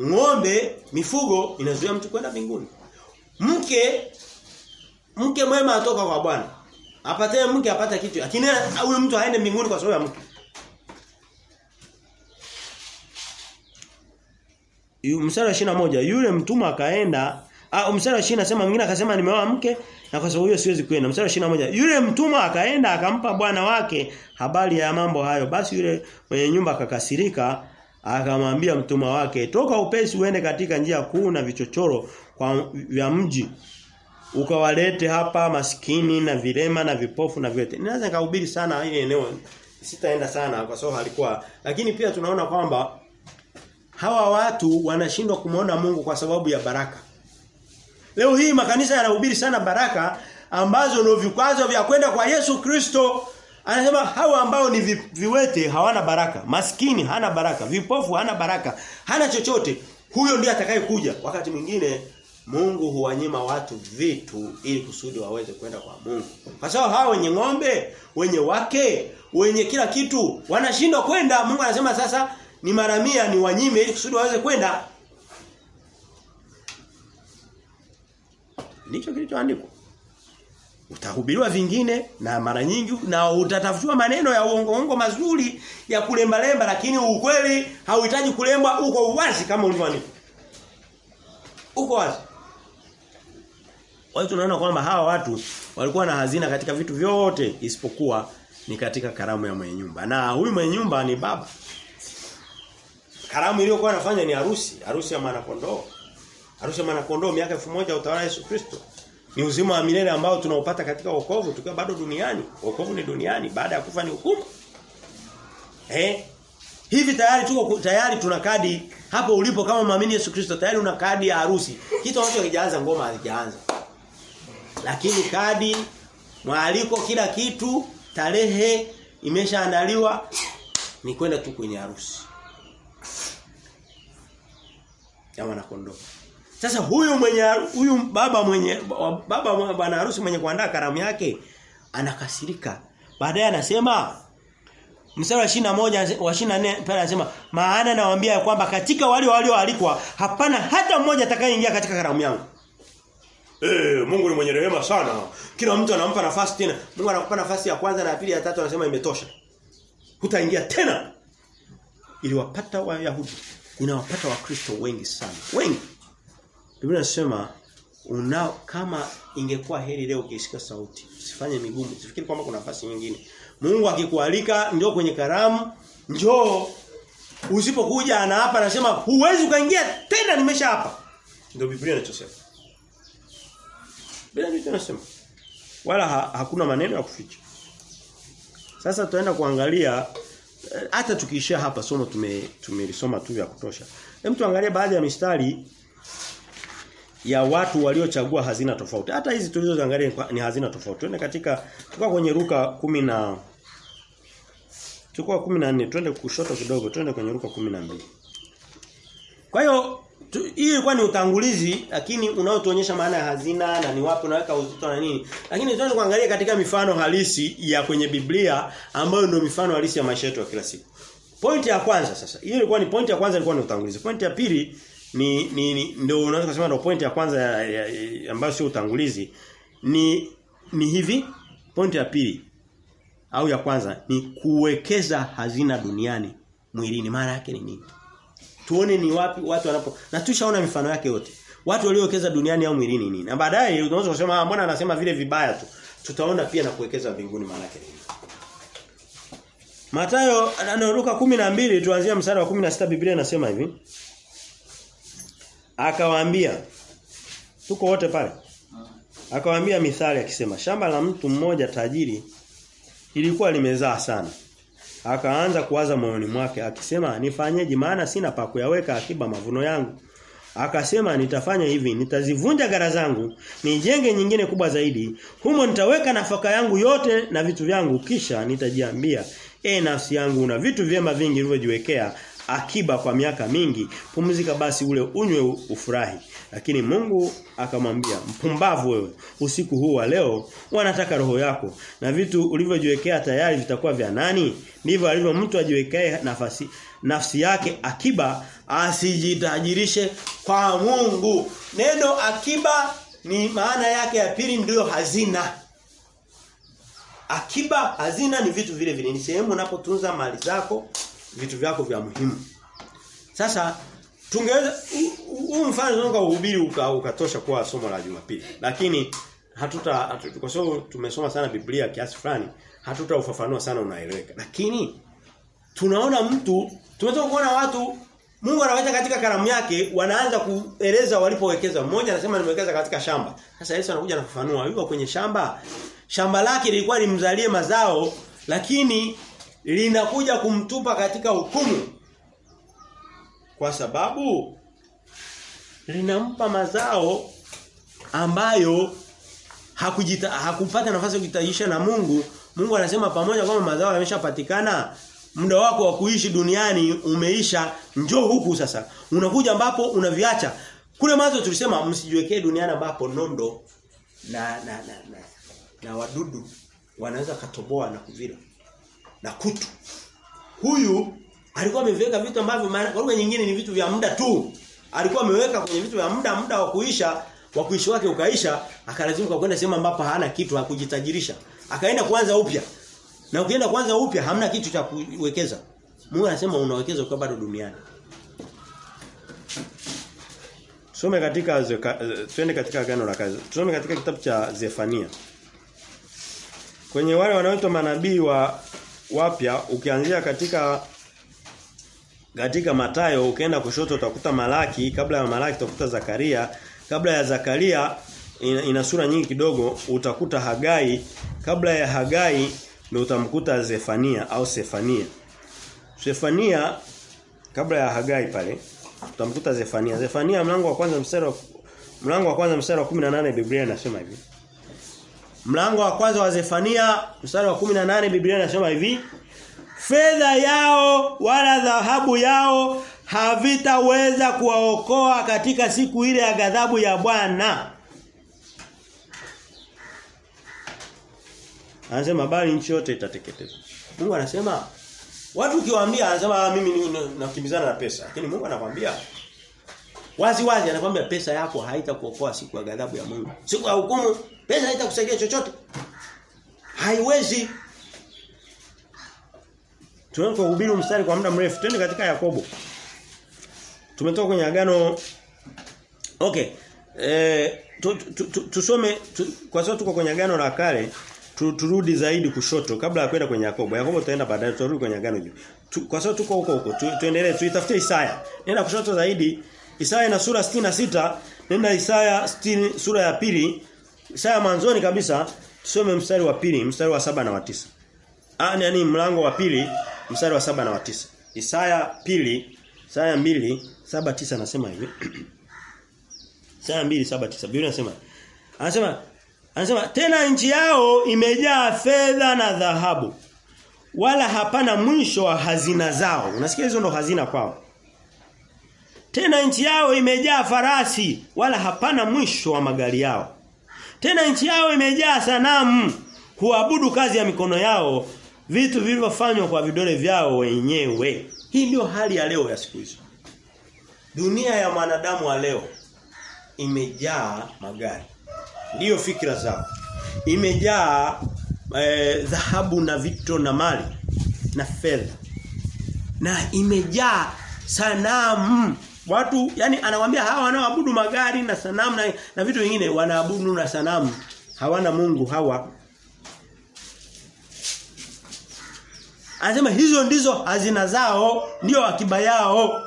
Speaker 1: Ng'ombe, mifugo inazuia mtu kwenda mbinguni. Mke mke mwema atoka kwa Bwana. Apate mke apate kitu. Lakini huyu mtu haende mbinguni kwa sababu ya mke. Mstari wa moja yule mtumwa akaenda Ah mstari wa 20 nasema mwingine akasema nimeoa mke na kwa sababu hiyo siwezi kwenda. Mstari wa moja yule mtumwa akaenda akampa bwana wake habari ya mambo hayo. Basi yule mwenye nyumba akakasirika akamwambia mtumwa wake toka upesi uende katika njia kuu na vichochoro kwa vya mji ukawalete hapa maskini na vilema na vipofu na vyote. Ninaweza nikahubiri sana ile eneo sitaenda sana kwa sababu halikuwa lakini pia tunaona kwamba hawa watu wanashindwa kumwona Mungu kwa sababu ya baraka. Leo hii makanisa yanahubiri sana baraka ambazo ndio vikwazo vya kwenda kwa Yesu Kristo. Anasema hawa ambao ni vi, viwete hawana baraka, maskini hana baraka, vipofu hana baraka, hana chochote. Huyo ndiye atakayekuja. Wakati mwingine Mungu huwanyima watu vitu ili kusudi waweze kwenda kwa Mungu. Kwa sababu hao wenye ng'ombe, wenye wake, wenye kila kitu wanashindwa kwenda. Mungu anasema sasa ni maramia ni wanyime ili kusudi waweze kwenda. Ndicho kilichoandikwa. Utahubiriwa vingine na mara nyingi na utatafutiwa maneno ya uongo uongo mazuri ya kulemba lemba lakini ukweli hauhitaji kulembwa uko wazi kama ulivyoandikwa. Uko wazi. Kwa hiyo tunaona kwamba hawa watu walikuwa na hazina katika vitu vyote isipokuwa ni katika karamu ya mwenye nyumba. Na huyu mwenye nyumba ni baba. Karamu iliyokuwa anafanya ni harusi, harusi ya mwana kondoo. Harusi ya mwana kondoo miaka 1000 utawala Yesu Kristo. Ni uzima wa milele ambao tunaopata katika wokovu tukiwa bado duniani. Wokovu ni duniani, baada ya kufa ni hukumu. Eh? Hivi tayari tuko tayari tuna kadi hapo ulipo kama muamini Yesu Kristo tayari una kadi ya harusi. Kitu ambacho kijaanza ngoma hakijaanza. Lakini kadi mwaliko kila kitu tarehe imeshaandaliwa ni kwenda tu kwenye harusi. Ya mwana kondoo. Sasa huyu mwenye huyu baba mwenye baba bwana harusi mwenye kuandaa karamu yake anakasirika. Baadaye anasema mstari wa 21 wa 24 pale anasema maana nawaambia kwamba katika wale walioalikwa hapana hata mmoja atakayeingia katika karamu yangu. Eh Mungu ni mwenye rehema sana. Kila mtu anampa nafasi tena. Mungu anakupa nafasi ya kwanza na ya pili ya tatu anasema imetosha. Hutaingia tena. Iliwapata Wayahudi. Inawapata Wakristo wengi sana. Wengi. Biblia inasema una kama ingekuwa heri leo ukisikia sauti usifanye migumu usifikiri kwamba kuna nafasi nyingine Mungu akikualika njoo kwenye karamu njoo usipokuja anaapa anasema huwezi ukaingia tena nimesha hapa ndio Biblia inachosema Biblia ndio inasema wala ha, hakuna maneno ya kuficha sasa tutaenda kuangalia hata tukiishia hapa somo tume tumelisoma tu ya kutosha hem tuangalie baadhi ya mistari ya watu waliochagua hazina tofauti. Hata hizi tulizoangalia ni hazina tofauti. Twende katika tukao kwenye Luka kumi na tukao 14, twende kushoto kidogo, twende kwenye Luka 12. Kwa hiyo hii ilikuwa ni utangulizi lakini unaotuonyesha maana ya hazina na ni wapi unaweka uzito na nini. Lakini twende kuangalia katika mifano halisi ya kwenye Biblia ambayo ndio mifano halisi ya maisha yetu ya kila siku. Pointi ya kwanza sasa. Hiyo ilikuwa ni pointi ya kwanza ilikuwa ni utangulizi. Pointi ya pili ni, ni, ni ndio unaweza kusema ndio pointi ya kwanza ya, ya, ya, ambayo sio utangulizi ni ni hivi pointi ya pili au ya kwanza ni kuwekeza hazina duniani mwilini maana yake ni nini tuone ni wapi watu wanapo na tushaona mifano yake yote. Watu waliowekeza duniani au mwilini nini? Na baadaye unaweza kusema mbona anasema vile vibaya tu. Tutaona pia na kuwekeza mbinguni maana yake nini. Mathayo anaruka 12 tuanzia msara wa 16 Biblia inasema hivi. Akawaambia tuko wote pale. Akawaambia mithali akisema shamba la mtu mmoja tajiri ilikuwa limezaa sana. Akaanza kuwaza moyoni mwake akisema nifanyeje maana sina pa kuyaweka akiba mavuno yangu. Akasema nitafanya hivi nitazivunja gara zangu nijenge nyingine kubwa zaidi humo nitaweka nafaka yangu yote na vitu vyangu kisha nitajiambia e nafsi yangu una vitu vyema vingi vilivyojiwekea akiba kwa miaka mingi pumzika basi ule unywe ufurahi. Lakini Mungu akamwambia mpumbavu wewe usiku huu wa leo wanataka roho yako. Na vitu ulivyojiwekea tayari vitakuwa vya nani? Ndivyo alivyo mtu ajiwekee nafasi nafsi yake akiba asijitajirishe kwa Mungu. Neno akiba ni maana yake ya pili ndiyo hazina. Akiba hazina ni vitu vile vile. Ni sehemu unapotunza mali zako vitu vyako vya muhimu. Sasa tungeweza huu mfano unaweza kuhubiri ukatosha kuwa somo la Jumapili. Lakini hatuta hatu, kwa sababu tumesoma sana Biblia kiasi fulani, hatutaufafanua sana unaeleweka. Lakini tunaona mtu tumetoka kuona watu Mungu anaweka katika karamu yake wanaanza kueleza walipowekeza. Mmoja anasema nimewekeza katika shamba. Sasa Yesu anakuja anafafanua yuko kwenye shamba. Shamba lake lilikuwa limzalie mazao lakini linakuja kumtupa katika hukumu. Kwa sababu linampa mazao ambayo hakujita, hakupata nafasi ya kujitajisha na Mungu. Mungu anasema pamoja kwamba mazao yameshapatikana muda wako wa kuishi duniani umeisha njoo huku sasa. Unakuja ambapo unaviacha. Kule mwanzo tulisema msijiwekee duniani ambapo nondo na na na, na, na wadudu wanaweza katoboa na kuvila na kutu. Huyu alikuwa ameviweka vitu ambavyo kwa lugha nyingine ni vitu vya muda tu. Alikuwa ameweka kwenye vitu vya muda muda wa kuisha, wa kuishi wake ukaisha, akalazimika kwenda sehemu ambapo hana kitu hakujitajirisha. Akaenda kuanza upya. Na ukienda kuanza upya hamna kitu cha kuwekeza. Mungu anasema unawekeza ukiwa bado duniani. Tusome katika twende katika agano la kazi. Tusome katika kitabu cha Zefania. Kwenye wale wanaoitwa manabii wa wapya ukianzia katika katika Matayo ukienda kushoto utakuta Malaki kabla ya Malaki utakuta Zakaria. Kabla ya Zakaria ina, ina sura nyingi kidogo utakuta Hagai. Kabla ya Hagai ndio utamkuta Zefania au Sefania. Sefania kabla ya Hagai pale utamkuta Zefania. Zefania mlango wa kwanza mstari mlango wa kwanza mstari wa 18 Biblia inasema hivi Mlango wa kwanza wa Zefania mstari wa 18 Biblia inasema hivi Fedha yao wala dhahabu yao havitaweza kuwaokoa katika siku ile ya ghadhabu ya Bwana. Anasema bali nchi yote itateketezwa. Mungu anasema watu ukiwaambia anasema mimi nakimbizana na pesa. Lakini Mungu anakuambia wazi wazi anakuambia pesa yako haitakuokoa siku ya ghadhabu ya Mungu. Siku ya hukumu pesa haitakusaidia chochote. Haiwezi. Tunaanza kuhubiri mstari kwa muda mrefu. Twende katika Yakobo. Tumetoka kwenye agano Okay. Eh tu, tu, tu, tusome tu, kwa sababu tuko kwenye agano la kale tu, turudi zaidi kushoto kabla ya kwenda kwenye Yakobo. Yakobo tutaenda baadaye turudi kwenye agano juu. Kwa sababu tuko huko huko tu, tuendelee tuitafute Isaya. Nenda kushoto zaidi. Isaya na sura 66, nenda Isaya 60 sura ya pili. Isaya mwanzoni kabisa tusome mstari wa pili, mstari wa saba na wa tisa. Ah yani mlango wa pili mstari wa saba na wa tisa. Isaya pili, Isaya mbili, saba tisa nasema hivi. Isaya mbili, saba tisa. Biblia inasema Anasema anasema tena nchi yao imejaa fedha na dhahabu wala hapana mwisho wa hazina zao. Unasikia hizo ndo hazina kwao. Tena nchi yao imejaa farasi wala hapana mwisho wa magari yao. Tena nchi yao imejaa sanamu huabudu kazi ya mikono yao vitu vilivyofanywa kwa vidole vyao wenyewe. Hii ndio hali ya leo ya siku hizo. Dunia ya mwanadamu wa leo imejaa magari. Ndiyo fikra zao. Imejaa eh, dhahabu na vito na mali na fedha. Na imejaa sanamu. Watu yani anawaambia hawa wanaoabudu magari na sanamu na, na vitu vingine wanaabudu na sanamu. Hawana Mungu hawa. Anasema hizo ndizo hazina zao, ndio akiba yao.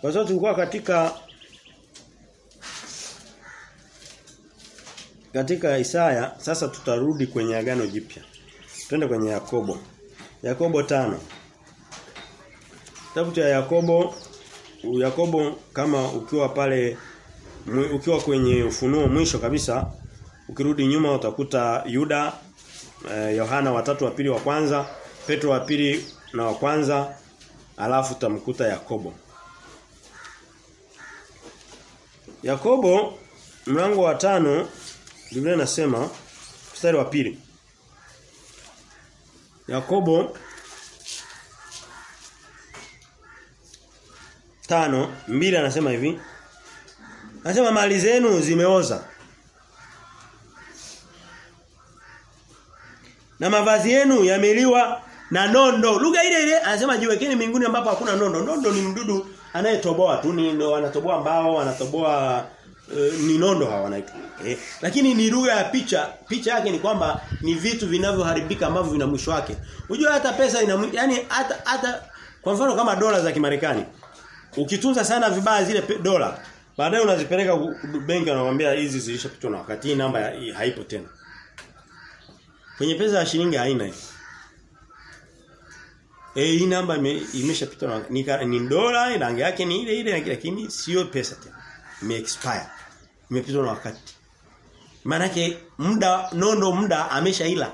Speaker 1: Kwa sababu tulikuwa katika katika Isaya, sasa tutarudi kwenye agano jipya. Twende kwenye Yakobo. Yakobo tano Kitabu cha Yakobo Yakobo kama ukiwa pale ukiwa kwenye ufunuo mwisho kabisa ukirudi nyuma utakuta Yuda eh, Yohana watatu wa pili wa kwanza Petro wa pili na wa kwanza alafu tamkuta Yakobo. Yakobo mlango wa tano Biblia inasema mstari wa pili. Yakobo tano mbili anasema hivi Anasema mali zenu zimeoza na mavazi yenu yameliwa na nondo. Lugha ile ile anasema jiwekeni mbinguni ambapo hakuna nondo. Nondo ni mdudu anayetoboa tu ni ndo anatoboa mbao, anatoboa e, ni nondo hawa. E, lakini ni lugha ya picha. Picha yake ni kwamba ni vitu vinavyoharibika ambavyo vina mwisho wake. Unajua hata pesa ina yani hata hata kwa mfano kama dola za Kimarekani. Ukitunza sana vibaya zile dola, baadaye unazipeleka benki anamwambia hizi zilishapitwa na wakati hii namba haipo tena. Kwenye pesa ya shilingi haina hiyo. Eh hii namba imeshapitwa na ni, ni dola rangi yake ni ile ile lakini sio pesa tena. Ime expire. Imepitwa na wakati. Maanake muda nondo muda ameshaila.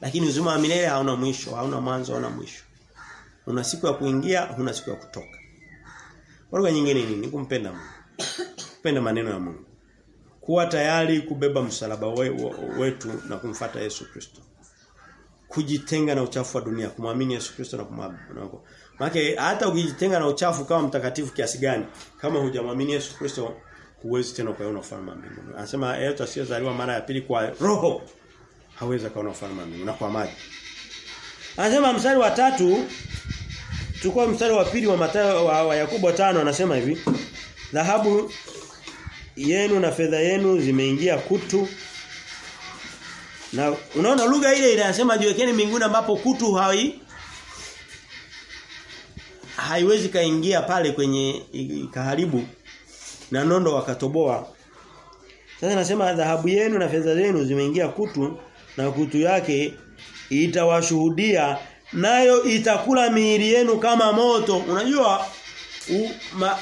Speaker 1: Lakini uzima wa milele hauna mwisho, hauna mwanzo, hauna mwisho. Una siku ya kuingia, una siku ya kutoka. Kwa lugha nyingine nini? Kumpenda Mungu. Kupenda maneno ya Mungu. Kuwa tayari kubeba msalaba we, we, wetu na kumfata Yesu Kristo. Kujitenga na uchafu wa dunia, kumwamini Yesu Kristo na kumwamini. Maana hata ukijitenga na uchafu kama mtakatifu kiasi gani, kama hujamwamini Yesu Kristo huwezi tena kuona ufalme wa mbinguni. Anasema yeyote asiyezaliwa mara ya pili kwa roho hawezi kaona ufalme wa mbinguni na kwa maji. Anasema mstari wa tatu Chukua mstari wa pili wa Mathayo wa, wa Yakobo tano anasema hivi. Dhahabu yenu na fedha yenu zimeingia kutu. Na unaona lugha ile ile anasema jiwekeni mbinguni ambapo kutu hai haiwezi kaingia pale kwenye kaharibu na nondo wakatoboa. Sasa nasema dhahabu yenu na fedha zenu zimeingia kutu na kutu yake itawashuhudia nayo itakula miili yenu kama moto. Unajua u, ma,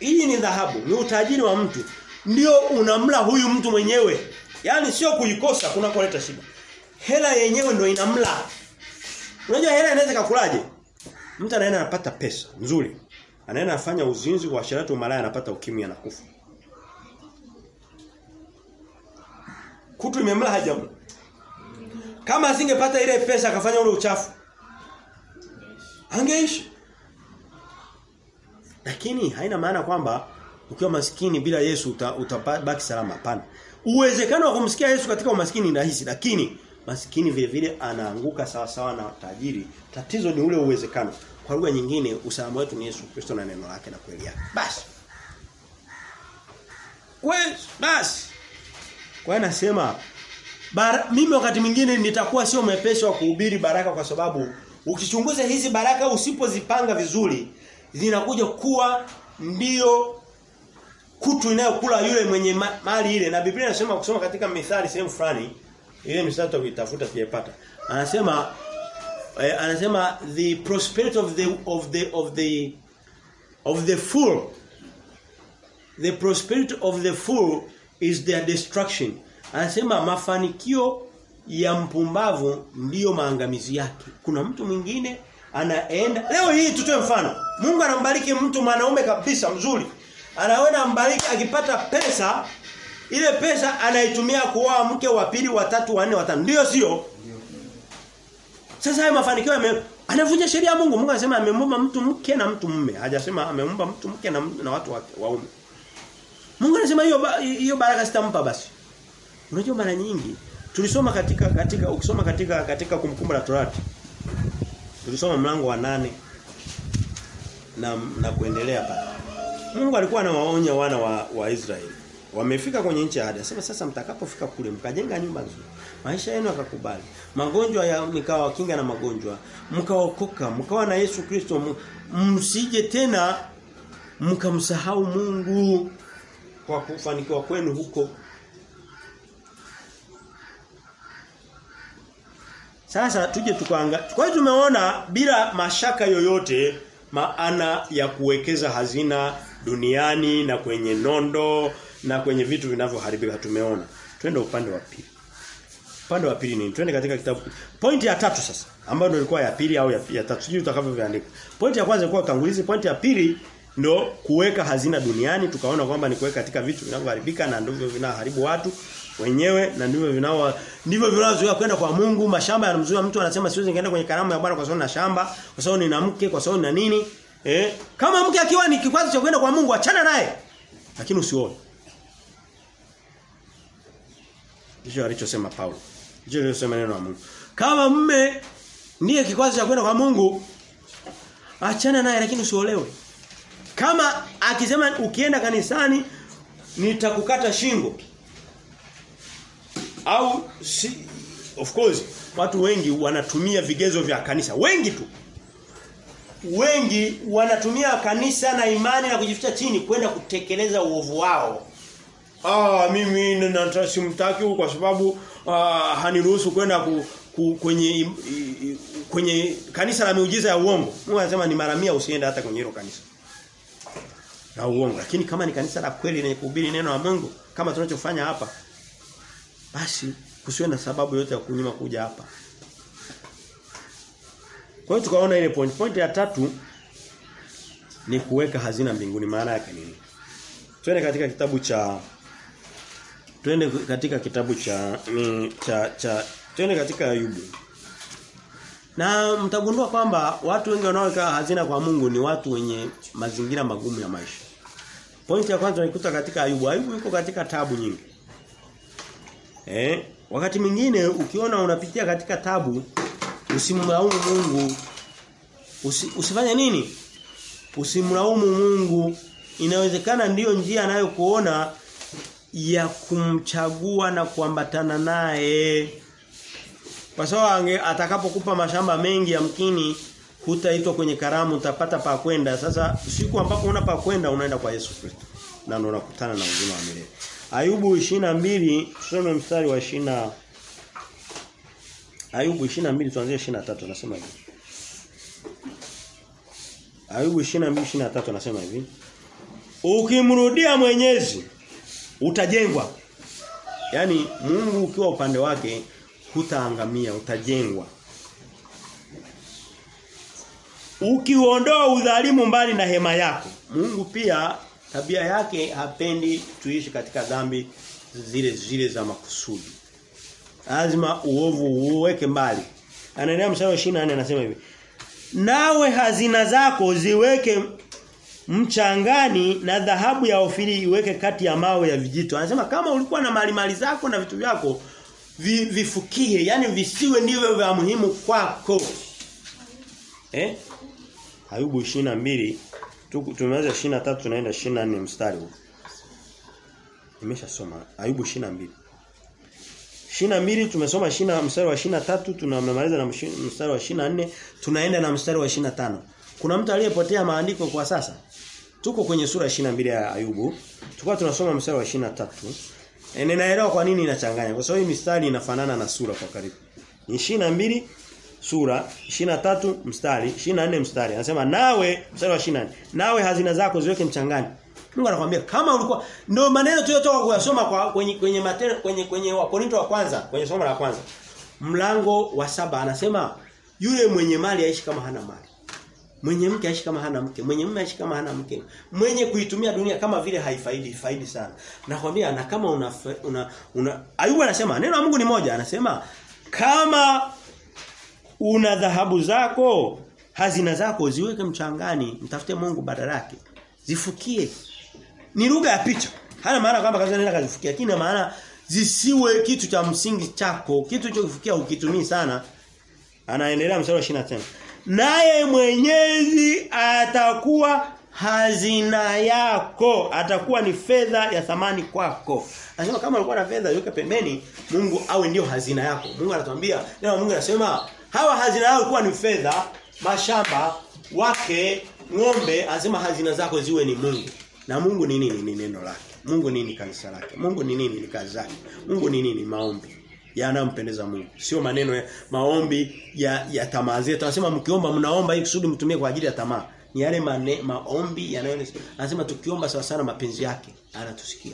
Speaker 1: hii ni dhahabu, ni utajiri wa mtu. Ndio unamla huyu mtu mwenyewe. yani sio kuikosa kuna kuleta shida. Hela yenyewe ndio inamla. Unajua hela inaweza kukulaje? Mtu anaenda anapata pesa nzuri. Anaenda afanya uzinzi kwa sharatu malaya anapata ukimya na kufa. Kutu imemla hajamu. Kama asingepata ile pesa akafanya ule uchafu angeishi. Lakini haina maana kwamba ukiwa maskini bila Yesu uta, utabaki salama hapana. Uwezekano wa kumsikia Yesu katika umaskini ni rahisi lakini maskini vile vile anaanguka sawa sawa na tajiri. Tatizo ni ule uwezekano. Kwa lugha nyingine usalama wetu ni Yesu Kristo na neno lake na kweli yake. Basi. Kweli basi. Kwa hiyo nasema mimi wakati mwingine nitakuwa sio mepesi wa kuhubiri baraka kwa sababu ukichunguza hizi baraka usipozipanga vizuri zinakuja kuwa ndio kutu inayokula yule mwenye mali ile. Na Biblia inasema kusoma katika mithali sehemu fulani ile mithali tutakuitafuta sijaipata. Anasema eh, anasema the prosperity of the of the of the of the fool the prosperity of the fool is their destruction. Anasema mafanikio ya mpumbavu ndiyo maangamizi yake. Kuna mtu mwingine anaenda leo hii tutoe mfano. Mungu anambariki mtu mwanaume kabisa mzuri. Anaona mbariki akipata pesa. Ile pesa anaitumia kuoa mke wa pili wa tatu wa nne wa tano. Ndio sio? Sasa haya mafanikio yame anavunja sheria ya Mungu. Mungu anasema amemuumba mtu mke na mtu mume. Hajasema amemuumba mtu mke na, na watu waume. Mungu anasema hiyo hiyo baraka sitampa basi. Unajua mara nyingi tulisoma katika katika ukisoma katika katika kumkumbuka la Torati tulisoma mlango wa nane na na kuendelea pale Mungu alikuwa anawaonya wana wa, wa Israeli. Wamefika kwenye nchi ya ahadi. Anasema sasa mtakapofika kule mkajenga nyumba nzuri. Maisha yenu akakubali. Magonjwa ya nikawa kinga na magonjwa. Mkaokoka, mkawa na Yesu Kristo. Msije tena mkamsahau Mungu kwa kufanikiwa kwenu huko. Sasa tuje tukaanga. Kwa hiyo tumeona bila mashaka yoyote maana ya kuwekeza hazina duniani na kwenye nondo na kwenye vitu vinavyoharibika tumeona. Twende upande wa pili. Upande wa pili nini? Twende katika kitabu. Pointi ya tatu sasa, ambayo ndio ilikuwa ya pili au ya, ya tatu. Sijui utakavyoandika. Pointi ya kwanza ilikuwa utangulizi, pointi ya pili ndo kuweka hazina duniani tukaona kwamba ni kuweka katika vitu vinavyoharibika na ndivyo vinaharibu watu wenyewe na ndivyo vinao ndivyo vinazoea kwenda kwa Mungu. Mashamba yanamzuia mtu anasema siwezi nikaenda kwenye karamu ya Bwana kwa sababu na shamba kwa sababu nina mke kwa sababu na nini. Eh? Kama mke akiwa ni kikwazo cha kwenda kwa Mungu achana naye. Lakini usione. Ndicho alichosema Paulo. Ndicho alichosema neno la Mungu. Kama mme ndiye kikwazo cha kwenda kwa Mungu achana naye lakini usiolewe. Kama akisema ukienda kanisani nitakukata shingo au si, of course watu wengi wanatumia vigezo vya kanisa. Wengi tu. Wengi wanatumia kanisa na imani na kujificha chini kwenda kutekeleza uovu wao. Ah mimi nataka simtaki kwa sababu ah, haniruhusu kwenda ku, ku, kwenye kwenye kanisa la miujiza ya uongo. Mungu anasema ni mara 100 usiende hata kwenye hilo kanisa. La uongo. Lakini kama ni kanisa la kweli lenye kuhubiri neno la Mungu kama tunachofanya hapa basi kusiwe na sababu yote ya kunyima kuja hapa. Kwa hiyo tukaona ile point. Point ya tatu ni kuweka hazina mbinguni maana yake nini? Twende katika kitabu cha Twende katika kitabu cha cha cha twende katika Ayubu. Na mtagundua kwamba watu wengi wanaoweka hazina kwa Mungu ni watu wenye mazingira magumu ya maisha. Pointi ya kwanza unaikuta katika Ayubu. Ayubu yuko katika tabu nyingi. Eh, wakati mwingine ukiona unapitia katika tabu usimlaumu Mungu. Usi, usifanye nini? Usimlaumu Mungu. Inawezekana ndiyo njia anayokuona ya kumchagua na kuambatana naye. Kwa sababu atakapokupa mashamba mengi yamkini hutaitwa kwenye karamu utapata pa kwenda. Sasa siku ambapo una pa kwenda unaenda kwa Yesu Kristo. Na ndio unakutana na uzima wa milele. Ayubu 22 tusome mstari wa 20 Ayubu 22 tuanzie 23 anasema hivi. Ayubu 22 23 anasema hivi. Ukimrudia Mwenyezi utajengwa. Yaani Mungu ukiwa upande wake hutaangamia, utajengwa. ukiondoa udhalimu mbali na hema yako. Mungu pia tabia yake hapendi tuishi katika dhambi zile zile za makusudi. Lazima uovu uweke mbali. Anaendelea mstari wa 24 anasema hivi. Nawe hazina zako ziweke mchangani na dhahabu ya ofili iweke kati ya mawe ya vijito. Anasema kama ulikuwa na mali mali zako na vitu vyako vi, vifukie yani visiwe ndivyo vya muhimu kwako. Eh? Ayubu 22 tumeanza 23 tunaenda 24 mstari huu. Nimeshasoma Ayubu 22. 22 tumesoma 20 mstari wa 23 tunamaliza na mstari wa 24 tunaenda na mstari wa 25. Kuna mtu aliyepotea maandiko kwa sasa? Tuko kwenye sura 22 ya Ayubu. Tulikuwa tunasoma mstari wa 23. E, ninaelewa kwa nini inachanganya. Kwa sababu hii mistari inafanana na sura kwa karibu. Ni 22 sura 23 mstari 24 mstari. Anasema nawe mstari wa 24. Nawe hazina zako ziweke mchangani. Mungu anakuambia kama ulikuwa ndio maneno tuliyotoka kuyasoma kwa kwenye kwenye matendo kwenye kwenye Wakorinto wa kwanza, kwenye somo la kwanza. Mlango wa saba anasema yule mwenye mali aishi kama hana mali. Mwenye mke aishi kama hana mke, mwenye mume aishi kama hana mke. Mwenye kuitumia dunia kama vile haifaidi, faidi sana. Nakwambia na kama una una, una Ayubu anasema neno la Mungu ni moja, anasema kama una dhahabu zako, hazina zako ziweke mchangani, mtafute Mungu badala yake. Zifukie. Ni lugha ya picha. Hana maana kwamba kazi nenda kazifukia, lakini maana zisiwe kitu cha msingi chako, kitu cha kufukia ukitumii sana. Anaendelea mstari wa 25 naye mwenyezi atakuwa hazina yako atakuwa ni fedha ya thamani kwako anasema kama ulikuwa na fedha iweke pembeni Mungu awe ndio hazina yako Mungu anatuambia neno Mungu anasema hawa hazina yao kuwa ni fedha mashamba wake ng'ombe anasema hazina zako ziwe ni Mungu na Mungu ni nini ni neno lake Mungu nini kanisa lake Mungu ni nini ni kazi zake Mungu ni nini maombi yanayompendeza Mungu. Sio maneno ya maombi ya ya tamaa zetu. Anasema mkiomba mnaomba ili kusudi mtumie kwa ajili ya tamaa. Ni yale mane, maombi yanayoeleza. Anasema tukiomba sawa sana mapenzi yake anatusikia.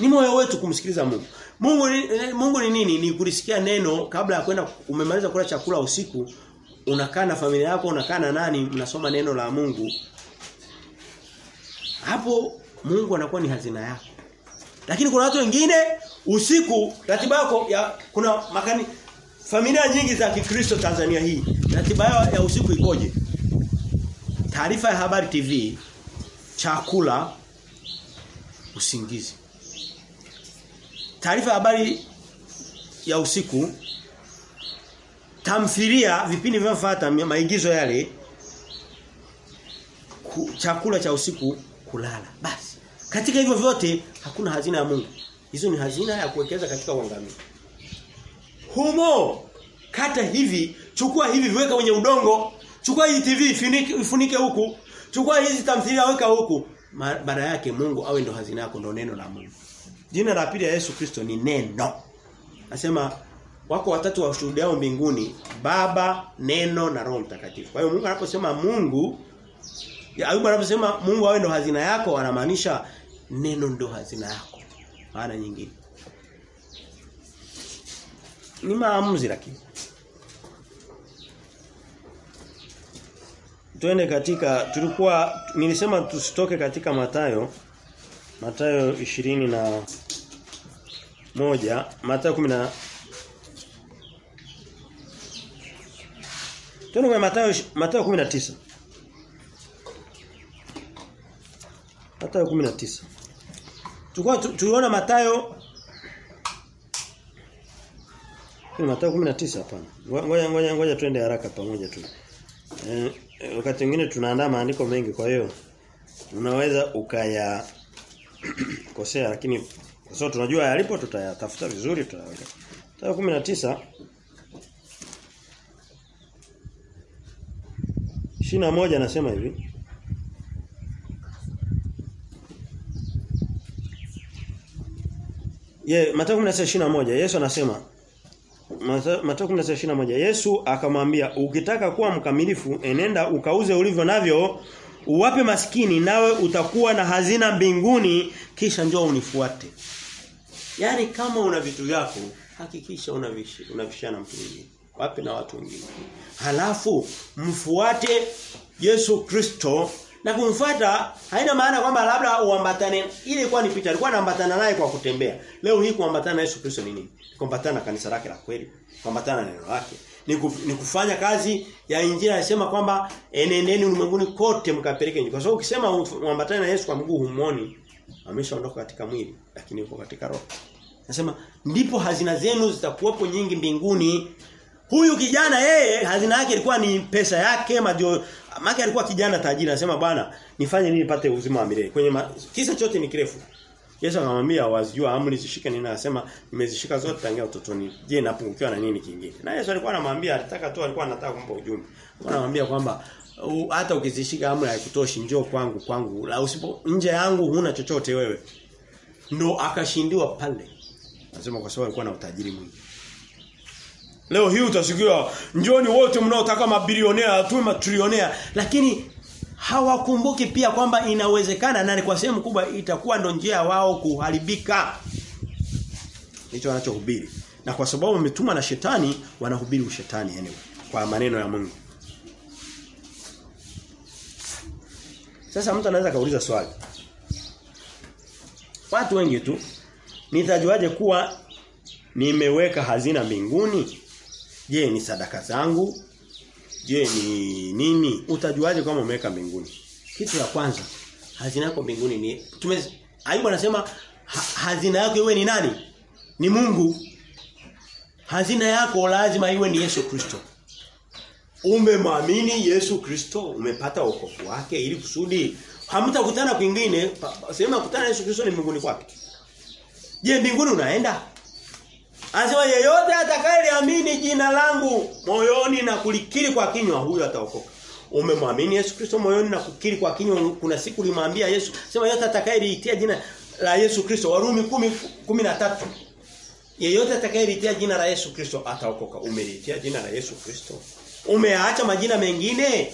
Speaker 1: Ni moyo wetu kumsikiliza Mungu. Mungu ni, Mungu ni nini? Ni kulisikia neno kabla ya kwenda umemaliza kula chakula usiku, unakaa na familia yako, unakaa na nani, mnasoma neno la Mungu. Hapo Mungu anakuwa ni hazina yako. Lakini kuna watu wengine usiku ratiba yako ya kuna makani familia nyingi za Kikristo Tanzania hii ratiba yao ya usiku ikoje? Taarifa ya habari TV, chakula, usingizi. Taarifa ya habari ya usiku, tamthilia, vipindi vinavyofuata maigizo yale, ku, chakula cha usiku, kulala. Basi. Katika hivyo vyote hakuna hazina ya Mungu. Hizo ni hazina ya kuwekeza katika uangamizi. Humo kata hivi, chukua hivi viweka kwenye udongo, chukua hii TV ifunike, ifunike huku, chukua hizi tamthilia weka huku. Baada yake Mungu awe ndo hazina yako ndo neno la Mungu. Jina la pili ya Yesu Kristo ni neno. Nasema wako watatu wa washuhudiao mbinguni, Baba, Neno na Roho Mtakatifu. Kwa hiyo Mungu anaposema Mungu Ayubu anaposema Mungu awe ndo hazina yako anamaanisha neno ndo hazina yako. Maana nyingine. Ni maamuzi lakini. Tuende katika tulikuwa nilisema tusitoke katika Matayo Matayo 20 na moja Matayo 10 na Tuende kwa Matayo Matayo 19 Matayo 19 Tulikuwa tuliona Mathayo Matayo 19 hapana. Ngoja ngoja ngoja twende haraka pamoja tu. Eh, wakati mwingine tunaandaa maandiko mengi kwa hiyo unaweza ukaya kosea lakini kwa sababu tunajua yalipo tutayatafuta vizuri tutaweka. Tayo 19 21 anasema hivi Ye, Mathayo 16:21 Yesu anasema Mathayo 16:21 Yesu akamwambia ukitaka kuwa mkamilifu enenda ukauze ulivyo navyo uwape maskini nawe utakuwa na hazina mbinguni kisha njoo unifuate. Yaani kama una vitu vyako hakikisha unavishana mtu mwingine. Wape na watu wengine. Halafu mfuate Yesu Kristo na kumfuata haina maana kwamba labda uambatane ile ilikuwa ni picha alikuwa anaambatana naye kwa kutembea. Leo hii kuambatana na Yesu Kristo ni nini? Kuambatana na kanisa lake la kweli, kuambatana na neno lake. Ni, kuf, ni kufanya kazi ya injili anasema kwamba enendeni ulimwenguni kote mkapeleke injili. Kwa sababu ukisema uambatane na Yesu kwa mguu humuoni, ameshaondoka katika mwili lakini yuko katika roho. Anasema ndipo hazina zenu zitakuwepo nyingi mbinguni. Huyu kijana yeye hazina yake ilikuwa ni pesa yake majo maki alikuwa kijana tajiri anasema bwana nifanye nini nipate uzima wa milele. Kwenye ma, kisa chote ni kirefu. Yesu akamwambia wazijua amri zishike nini anasema nimezishika zote tangia utotoni. Je napungukiwa na nini kingine? Na Yesu alikuwa anamwambia alitaka tu alikuwa anataka kumpa ujumbe. Anamwambia kwamba hata ukizishika amri haikutoshi njoo kwangu kwangu. La usipo nje yangu huna chochote wewe. Ndo akashindiwa pale. Anasema kwa sababu alikuwa na utajiri mwingi. Leo hii utasikia njoni wote mnaotaka mabilionea tuwe matrilionea lakini hawakumbuki pia kwamba inawezekana na kwa sehemu kubwa itakuwa ndo njia wao kuharibika. Hicho wanachohubiri. Na kwa sababu wametumwa na shetani wanahubiri ushetani anyway kwa maneno ya Mungu. Sasa mtu anaweza kauliza swali. Watu wengi tu nitajuaje kuwa nimeweka hazina mbinguni? Je, ni sadaka zangu? Je, ni nini? Utajuaje kama umeweka mbinguni? Kitu ya kwanza, hazina yako mbinguni ni tume Ayubu anasema ha, hazina yako iwe ni nani? Ni Mungu. Hazina yako lazima iwe ni Yesu Kristo. Umemwamini Yesu Kristo, umepata wokovu wake ili kusudi hamtakutana kwingine, sehemu ya kukutana Yesu Kristo ni mbinguni kwake. Je, mbinguni unaenda? Anasema yeyote atakayeliamini jina langu moyoni na kulikiri kwa kinywa huyo ataokoka. Umemwamini Yesu Kristo moyoni na kukiri kwa kinywa kuna siku limwambia Yesu sema yeyote atakayeliitia jina la Yesu Kristo Warumi 10:13 Yeyote atakayeliitia jina la Yesu Kristo ataokoka. Umeliitia jina la Yesu Kristo? Umeacha majina mengine?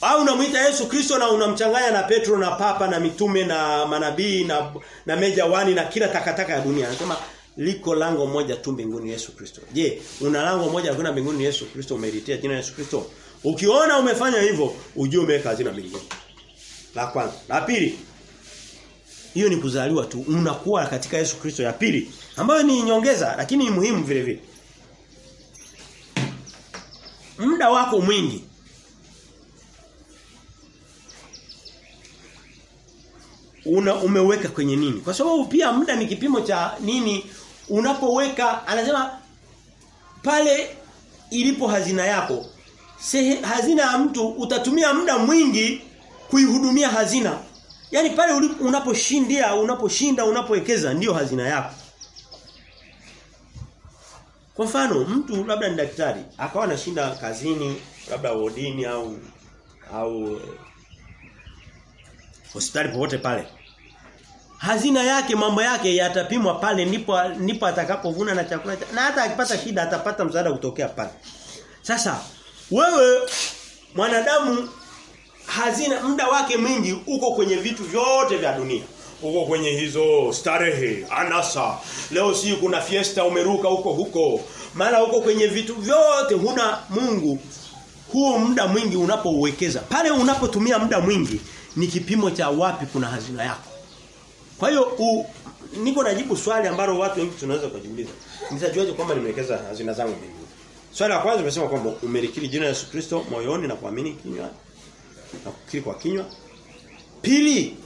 Speaker 1: Au unamuita Yesu Kristo na unamchanganya na Petro na Papa na mitume na manabii na na meja wani na kila takataka ya dunia. Anasema liko lango moja tu mbinguni Yesu Kristo. Je, una lango moja kwenda mbinguni Yesu Kristo umelitia jina Yesu Kristo? Ukiona umefanya hivyo, ujue umeweka hazina mbinguni. La kwanza. La pili. Hiyo ni kuzaliwa tu. Unakuwa katika Yesu Kristo ya pili, ambayo ni nyongeza lakini ni muhimu vile vile. Muda wako mwingi una umeweka kwenye nini? Kwa sababu pia muda ni kipimo cha nini unapoweka anasema pale ilipo hazina yako. Sehe, hazina ya mtu utatumia muda mwingi kuihudumia hazina. yani pale unaposhindia, unaposhinda, unapowekeza ndiyo hazina yako. Kwa mfano, mtu labda ni daktari, akawa anashinda kazini, labda wodini au au hospitali popote pale. Hazina yake mambo yake yatapimwa pale ndipo ndipo atakapovuna na chakula na hata akipata shida atapata msaada kutokea pale. Sasa wewe mwanadamu hazina muda wake mwingi uko kwenye vitu vyote vya dunia. Uko kwenye hizo starehe, anasa. Leo si kuna fiesta umeruka huko huko. Mara uko kwenye vitu vyote huna Mungu. Huo muda mwingi unapouwekeza. Pale unapotumia muda mwingi ni kipimo cha wapi kuna hazina yako. Kwa hiyo niko najibu swali ambalo watu wengi tunaweza kujiuliza. Nitajuaje kwamba nimewekeza hazina zangu mbinguni? Swali la kwanza nimesema kwamba umelikiri jina la Yesu Kristo moyoni na kuamini kinywa na kukiri kwa kinywa. Pili,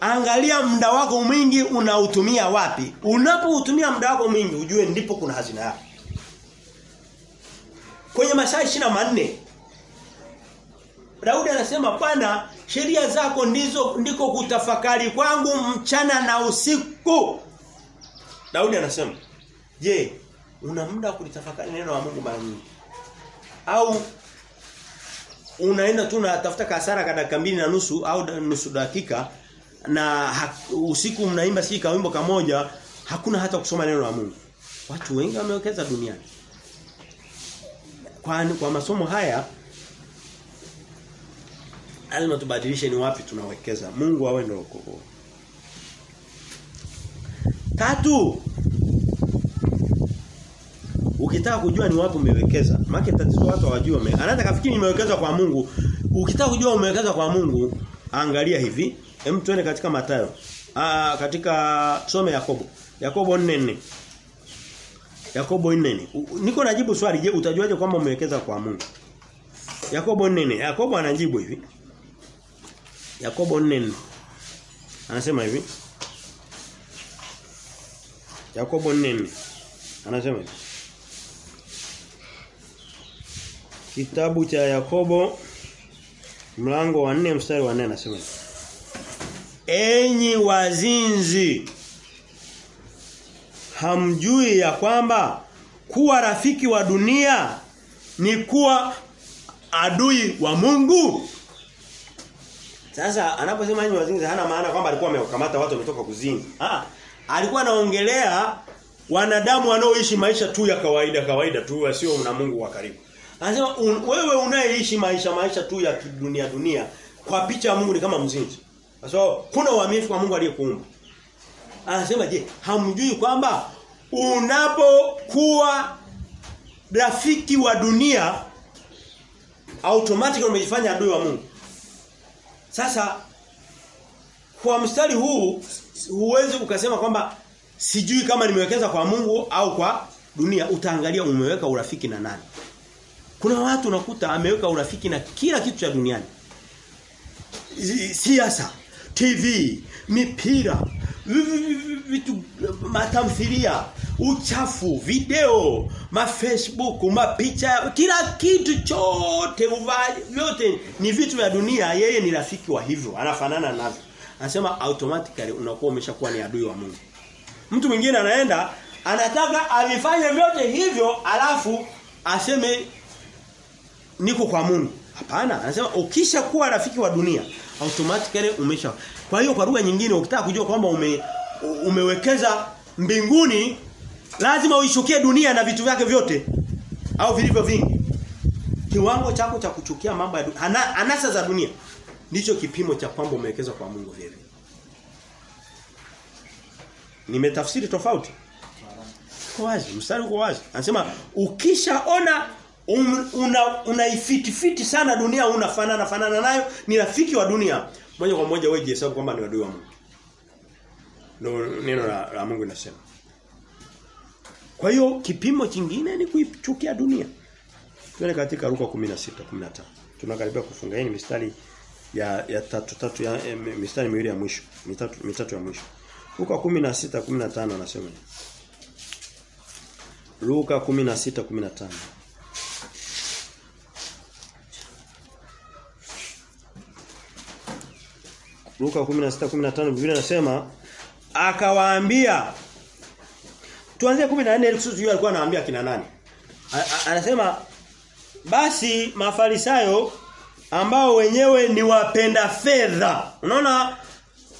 Speaker 1: angalia muda wako mwingi unautumia wapi. Unapoutumia muda wako mwingi ujue ndipo kuna hazina yako. Kwenye masaa 24 Daudi anasema Bwana sheria zako ndizo ndiko kutafakari kwangu mchana na usiku. Daudi anasema, "Je, una muda kulitafakari neno la Mungu mara nyingi?" Au unaenda tu unatafuta kasara dakika mbili na nusu au nusu dakika na usiku mnaimba si kawimbo kamoja hakuna hata kusoma neno la Mungu. Watu wengi wamewekeza duniani. Kwa kwa masomo haya lazima tubadilishe ni wapi tunawekeza. Mungu awe ndio wokovu. Tatu. Ukitaka kujua ni wapi umewekeza, maana tatizo watu hawajui ume. Anaweza kafikiri nimewekeza kwa Mungu. Ukitaka kujua umewekeza kwa Mungu, angalia hivi. Hem tuende katika Mathayo. Ah katika tusome Yakobo. Yakobo 4:4. Yakobo 4:4. Niko najibu swali, je, utajuaje kwamba umewekeza kwa Mungu? Yakobo 4:4. Yakobo anajibu hivi. Yakobo 4:4. Anasema hivi. Yakobo 4:4. Anasema hivi. Kitabu cha Yakobo mlango wa 4 mstari wa 4 anasema hivi. Enyi wazinzi hamjui ya kwamba kuwa rafiki wa dunia ni kuwa adui wa Mungu? Sasa anaposema enyi wazinzi hana maana kwamba alikuwa amekamata watu wametoka kuzini. Ah, alikuwa anaongelea wanadamu wanaoishi maisha tu ya kawaida kawaida tu wasio na Mungu wa karibu. Anasema un, wewe unayeishi maisha maisha tu ya dunia dunia kwa picha ya Mungu ni kama mzinzi. Kwa so, kuna uaminifu kwa Mungu aliyekuumba. Anasema je, hamjui kwamba unapokuwa rafiki wa dunia automatically umejifanya adui wa Mungu. Sasa kwa mstari huu huwezi ukasema kwamba sijui kama nimewekeza kwa Mungu au kwa dunia utaangalia umeweka urafiki na nani. Kuna watu unakuta ameweka urafiki na kila kitu cha duniani. Siasa, TV, mipira, vitu matamthilia, uchafu, video, ma Facebook, mapicha, kila kitu chote uvaji vyote ni vitu vya dunia, yeye ni rafiki wa hivyo, anafanana navyo. Anasema automatically unakuwa umeshakuwa ni adui wa Mungu. Mtu mwingine anaenda anataka avifanye vyote hivyo alafu aseme niko kwa Mungu. Hapana, anasema ukisha kuwa rafiki wa dunia automatically umesha. Kwa hiyo kwa lugha nyingine ukitaka kujua kwamba ume, umewekeza mbinguni lazima uishukie dunia na vitu vyake vyote au vilivyo vingi. Kiwango chako cha kuchukia mambo ya dunia, ana, anasa za dunia ndicho kipimo cha kwamba umewekeza kwa Mungu vile. Nimetafsiri tofauti. Kwa wazi, mstari uko wazi. Anasema ukishaona um, una unaifitifiti sana dunia unafanana fanana nayo ni rafiki wa dunia moja kwa moja wewe jihesabu kwamba ni adui wa Mungu. Ndio neno la, la Mungu linasema. Kwa hiyo kipimo kingine ni kuichukia dunia. Tuone katika Luka 16 15. Tunakaribia kufunga hii mistari ya ya tatu tatu ya eh, mistari miwili ya mwisho, mitatu mitatu ya mwisho. Luka 16 15 anasema. Luka 16 Luka 16:15 Biblia inasema akawaambia Tuanzie 14 Yesu yule alikuwa anawaambia kina nani. Anasema basi mafarisayo ambao wenyewe ni wapenda fedha. Unaona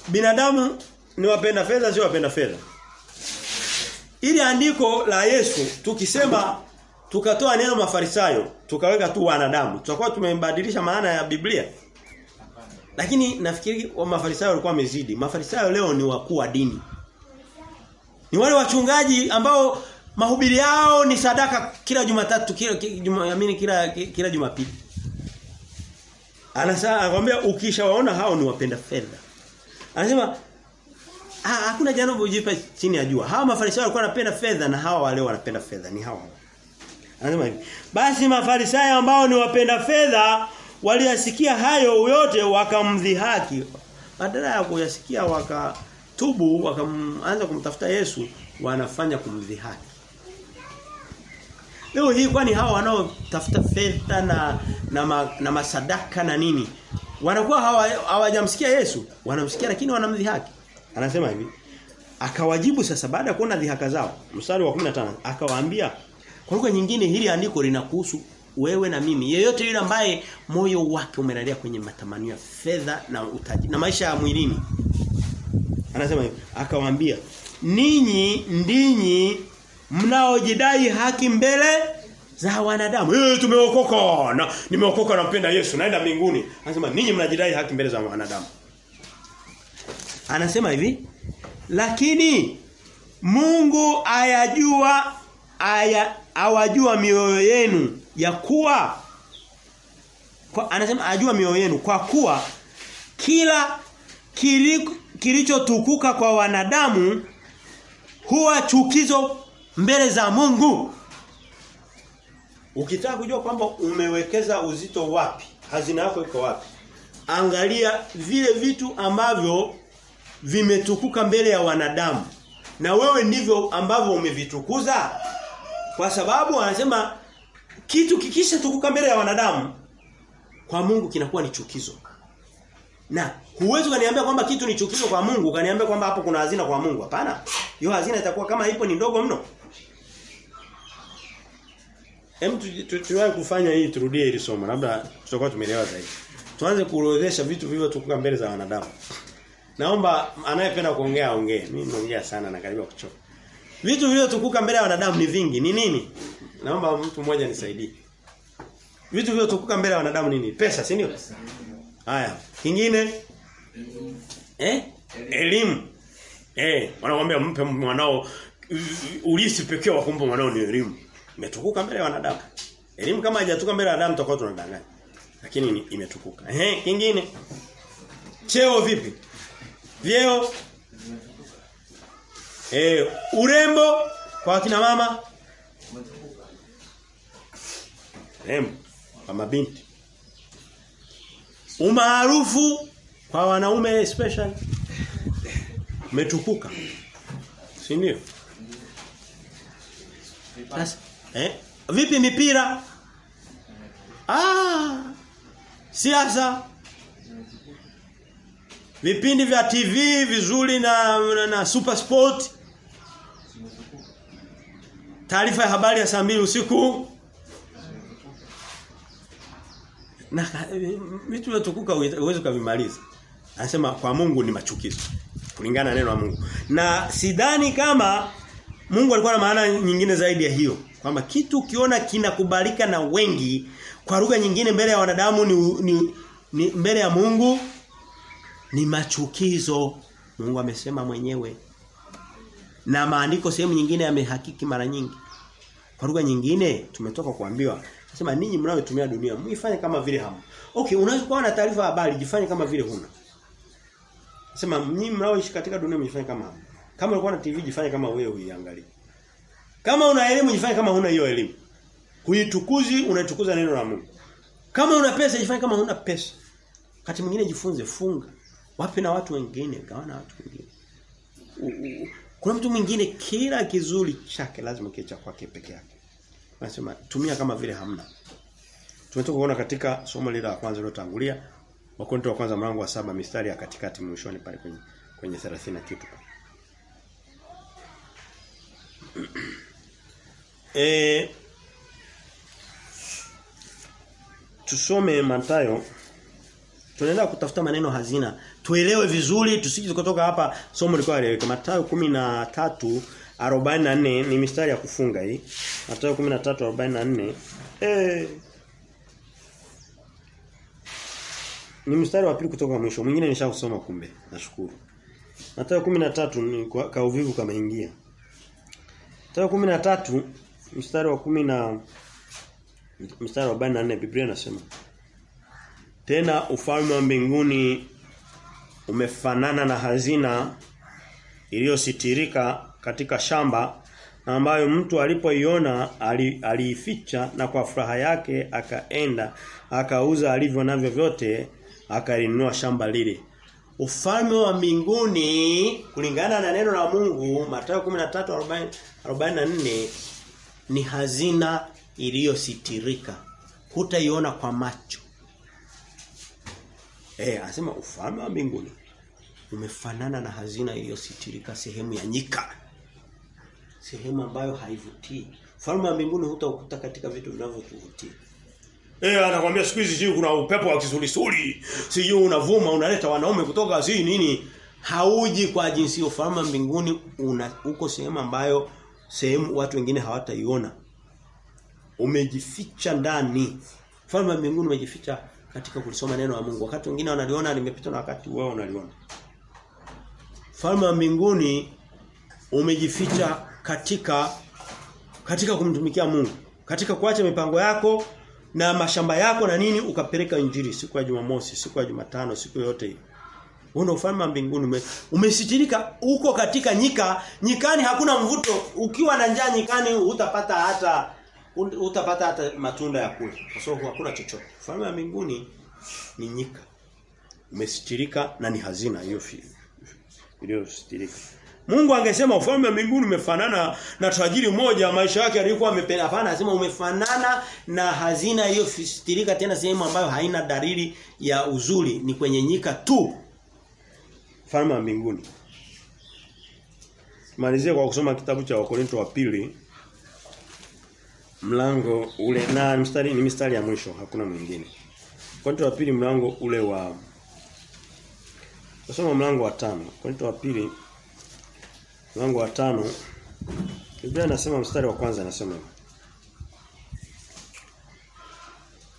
Speaker 1: binadamu ni wapenda fedha sio wapenda fedha. Ili andiko la Yesu tukisema tukatoa neno mafarisayo tukaweka tu wanadamu tutakuwa tumebadilisha maana ya Biblia. Lakini nafikiri wa mafarisayo walikuwa wamezidi. Mafarisayo leo ni wakuu wa dini. Ni wale wachungaji ambao mahubiri yao ni sadaka kila Jumatatu, kila Jumaamini kila kila Jumapili. Anasema anakuambia ukishawaona hao ni wapenda fedha. Anasema hakuna jambo ujipa chini ya jua. Hawa mafarisayo walikuwa wanapenda fedha na hawa wale wanapenda fedha ni hawa. Anasema hivi. Basi mafarisayo ambao ni wapenda fedha waliyasikia hayo yote wakamdhihaki. Badala ya kuyasikia wakatubu wakaanza kumtafuta Yesu wanafanya kumdhihaki. Leo hii kwani hawa wanaotafuta fedha na na, ma, na masadaka na nini wanakuwa hawajamsikia hawa Yesu wanamsikia lakini wanamdhihaki. Anasema hivi akawajibu sasa baada ya kuona dhihaka zao mstari wa 15 akawaambia kwa lugha nyingine hili andiko linakuhusu wewe na mimi. Yeyote yule ambaye moyo wake umelalia kwenye matamanio ya fedha na utaji na maisha ya mwilini. Anasema hivi akawaambia ninyi ndinyi mnaojidai haki mbele za wanadamu. Eh tumeokoka na nimeokoka nampenda Yesu naenda mbinguni. Anasema ninyi mnajidai haki mbele za wanadamu. Anasema hivi lakini Mungu ayajua aya awajua mioyo yenu ya kuwa kwa, anasema ajua mioyo yenu kwa kuwa kila kilichotukuka kwa wanadamu huwa chukizo mbele za Mungu. Ukitaka kujua kwamba umewekeza uzito wapi, hazina yako iko wapi? Angalia vile vitu ambavyo vimetukuka mbele ya wanadamu. na wewe ndivyo ambavyo umevitukuza kwa sababu anasema kitu kikisha tukuka mbele ya wanadamu kwa Mungu kinakuwa ni chukizo. Na huwezi kaniambia kwamba kitu ni chukizo kwa Mungu, kaniambia kwamba hapo kuna hazina kwa Mungu. Hapana. Hiyo hazina itakuwa kama ipo ni ndogo mno. Hem tuwahi kufanya hii turudie hili somo. Labda tutakuwa tumeelewa zaidi. Tuanze kuorodhesha vitu vilivyotukuka mbele za wanadamu. Naomba anayependa kuongea aongee. Mimi naongea sana na karibu kuchoka. Vitu vilivyotukuka mbele ya wanadamu ni vingi. Ni nini? Naomba mtu mmoja nisaidie. Vitu vilivyotukuka mbele ya wanadamu nini? Pesa, si ndio? Haya. Kingine? Eh? Elimu. Eh, wanakuambia mpe mwanao ulisi pekee wa kumpa mwanao ni elimu. Imetukuka mbele ya wanadamu. Elimu kama haijatukuka mbele ya wanadamu tutakuwa tunadanganya. Lakini imetukuka. Eh, kingine? Cheo vipi? Vyeo? Eh, urembo kwa kina mama? Urembo kwa mabinti. Umaarufu kwa wanaume special. umetukuka. Si ndio? Sasa eh vipi mipira? Ah! Siasa. Vipindi vya TV vizuri na, na, na Super Sport. Taarifa ya habari ya saa mbili usiku. Na vitu vyotukuka uweze kuvimaliza. Anasema kwa Mungu ni machukizo. Kulingana na neno la Mungu. Na sidhani kama Mungu alikuwa na maana nyingine zaidi ya hiyo. Kwamba kitu ukiona kinakubalika na wengi kwa lugha nyingine mbele ya wanadamu ni, ni, ni mbele ya Mungu ni machukizo. Mungu amesema mwenyewe. Na maandiko sehemu nyingine yamehakiki mara nyingi. Kwa lugha nyingine tumetoka kuambiwa Nasema ninyi mnayotumia dunia muifanye kama vile hamu. Okay, unaweza kuwa na taarifa habari jifanye kama vile huna. Nasema ninyi mnaoishi katika dunia mjifanye kama hamu. Kama ulikuwa na TV jifanye kama wewe uiangalie. Kama una elimu jifanye kama huna hiyo elimu. Huitukuzi unatukuza neno la Mungu. Kama una pesa jifanye kama huna pesa. Wakati mwingine jifunze funga. Wape na watu wengine, gawana watu wengine. Kuna mtu mwingine kila kizuri chake lazima kiwe cha kwake peke yake. Anasema tumia kama vile hamna. Tumetoka kuona katika somo lile la kwanza lilotangulia Wakorintho wa kwanza mlango wa saba mistari ya katikati mwishoni pale kwenye kwenye 30 na kitu. eh tusome Mathayo tunaenda kutafuta maneno hazina. Tuelewe vizuri tusije kutoka hapa. Somo liko eleweka Mathayo 13 44 ni mistari ya kufunga hii. Mathayo 13:44 eh. Ni mstari wa pili kutoka mwisho. Mwingine nishakusoma kumbe. Nashukuru. Mathayo 13 ni kwa kauvivu kama ingia Mathayo 13 mstari wa 10 na mstari wa 44 Biblia inasema tena ufalme wa mbinguni umefanana na hazina iliyositirika katika shamba na ambayo mtu alipoiona aliificha na kwa furaha yake akaenda akauza alivyo navyo vyote akalinunua shamba lile. Ufalme wa mbinguni kulingana na neno la Mungu Mathayo 13:44 ni hazina iliyositirika. Hutaiona kwa macho. Eh, anasema ufalme wa mbinguni umefanana na hazina iliyositirika sehemu ya nyika. Sehemu ambayo haivutii. Ufalme wa mbinguni hutaukuta katika vitu vinavyokuvutia. Eh anakuambia siku hizi sio kuna upepo wa kisulisuli. Sio unavuma unaleta wanaume kutoka si nini. Hauji kwa jinsi ufalme mbinguni una uko sehemu ambayo sehemu watu wengine hawataiona. Umejificha ndani. Ufalme mbinguni umejificha katika kulisoma neno la Mungu. Wakati wengine wanaliona limepita na wakati wao wanaliona. Falme wa mbinguni umejificha katika katika kumtumikia Mungu. Katika kuacha mipango yako na mashamba yako na nini ukapeleka injili siku ya Jumamosi, siku ya Jumatano, siku yote hiyo. Wewe ufalme wa mbinguni umesitirika uko katika nyika, nyikani hakuna mvuto. Ukiwa na njaa nyikani utapata hata utapata hata matunda ya kula. Kwa sababu hakuna chochote. Ufalme wa mbinguni ni nyika. Umesitirika na ni hazina hiyo iliyositirika. Mungu angesema ufalme wa mbinguni umefanana na tajiri mmoja maisha yake alikuwa amependa hapana anasema umefanana na hazina iliyofistirika tena sehemu ambayo haina dalili ya uzuri ni kwenye nyika tu ufalme wa mbinguni Malizie kwa kusoma kitabu cha Wakorinto wa pili mlango ule na mstari ni mstari ya mwisho hakuna mwingine. Korinto wa pili mlango ule wa Tusoma mlango wa tano. Korinto wa pili mlango wa tano Biblia inasema mstari wa kwanza inasema.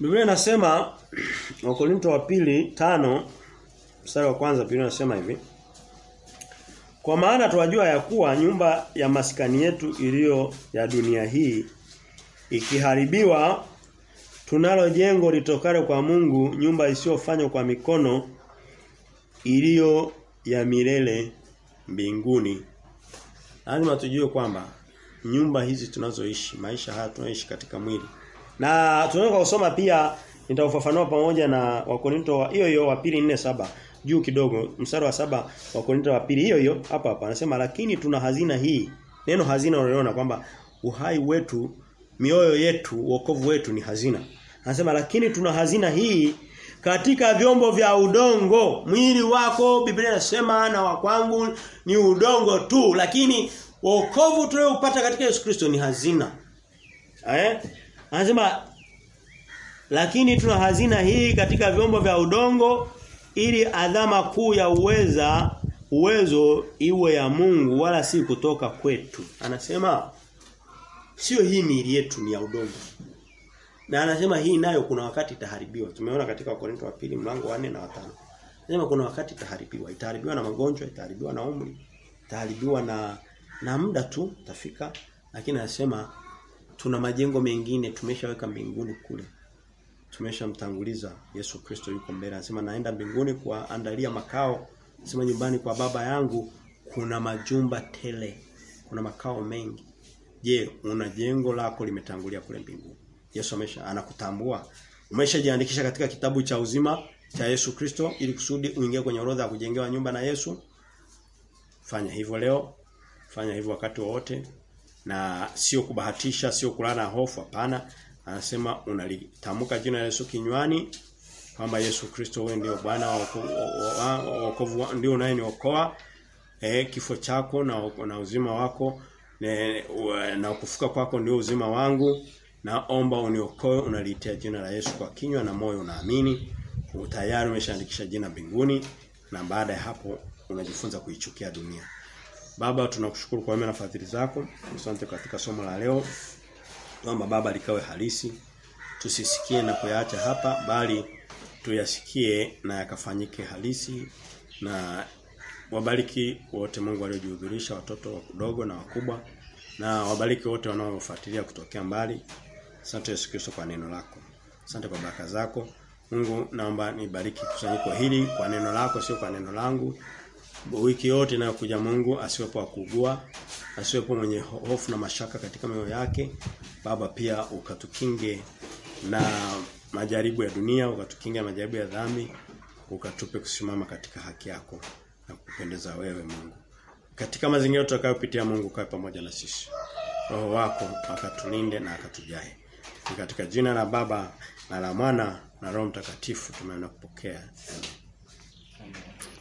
Speaker 1: Biblia inasema Wakorinto wa pili tano mstari wa kwanza Biblia inasema hivi. Kwa maana tunajua ya kuwa nyumba ya maskani yetu iliyo ya dunia hii ikiharibiwa tunalo jengo litokalo kwa Mungu nyumba isiyofanywa kwa mikono iliyo ya milele mbinguni. Lazima tujue kwamba nyumba hizi tunazoishi, maisha haya tunaishi katika mwili. Na tunaweza kusoma pia nitaufafanua pamoja na Wakorinto wa hiyo hiyo wa pili nne saba juu kidogo mstari wa saba wa Korinto wa pili hiyo hiyo hapa hapa anasema lakini tuna hazina hii. Neno hazina unaona kwamba uhai wetu, mioyo yetu, wokovu wetu ni hazina. Anasema lakini tuna hazina hii katika vyombo vya udongo. Mwili wako Biblia inasema na wa kwangu ni udongo tu, lakini wokovu tuliopata katika Yesu Kristo ni hazina. Eh? Anasema lakini tuna hazina hii katika vyombo vya udongo ili adhama kuu ya uweza uwezo iwe ya Mungu wala si kutoka kwetu. Anasema sio hii miili yetu ni ya udongo. Na anasema hii nayo kuna wakati itaharibiwa. Tumeona katika Wakorintho wa pili mlango wa 4 na wa 5. Anasema kuna wakati itaharibiwa. Itaharibiwa na magonjwa, itaharibiwa na umri, itaharibiwa na na muda tu tafika. Lakini anasema tuna majengo mengine tumeshaweka mbinguni kule tumeshamtanguliza Yesu Kristo yuko mbele anasema naenda mbinguni kuandalia makao anasema nyumbani kwa baba yangu kuna majumba tele kuna makao mengi je una jengo lako limetangulia kule mbinguni? Yesu amesha anakutambua. Umeshajiandikisha katika kitabu cha uzima cha Yesu Kristo ili kusudi uingie kwenye orodha ya kujengewa nyumba na Yesu. Fanya hivyo leo fanya hivyo wakati wote na sio kubahatisha sio kulala hofu hapana. Anasema unalitamka jina la Yesu kinywani kwamba Yesu Kristo wewe ndio Bwana wa wokovu ndio unayeniokoa eh kifo chako na, na uzima wako na kufuka kwako ndio uzima wangu. Naomba uniokoe unalitia jina la Yesu kwa kinywa na moyo unaamini. Tayari umeshaandikisha jina mbinguni. Na baada ya hapo unajifunza kuichukia dunia. Baba tunakushukuru kwa mema na fadhili zako. Asante katika somo la leo. Kwamba baba likawe halisi. Tusisikie na kuyaacha hapa bali tuyasikie na yakafanyike halisi. Na wabariki wote Mungu waliojihudhurisha watoto wadogo na wakubwa na wabariki wote wanaofuatilia kutokea mbali. Asante Yesu Kristo kwa neno lako. Asante kwa baraka zako. Mungu naomba nibariki kusanyiko hili kwa neno lako sio kwa neno langu. Wiki yote inayokuja Mungu asiwepo akugua asiwepo mwenye hofu na mashaka katika mioyo yake. Baba pia ukatukinge na majaribu ya dunia ukatukinge na majaribu ya dhambi ukatupe kusimama katika haki yako na kupendeza wewe Mungu. Katika mazingira tutakayopitia Mungu kae pamoja na sisi. Roho wako akatulinde na akatujae. Ni katika jina la baba na la mwana na roho mtakatifu tumeona kupokea. Amen.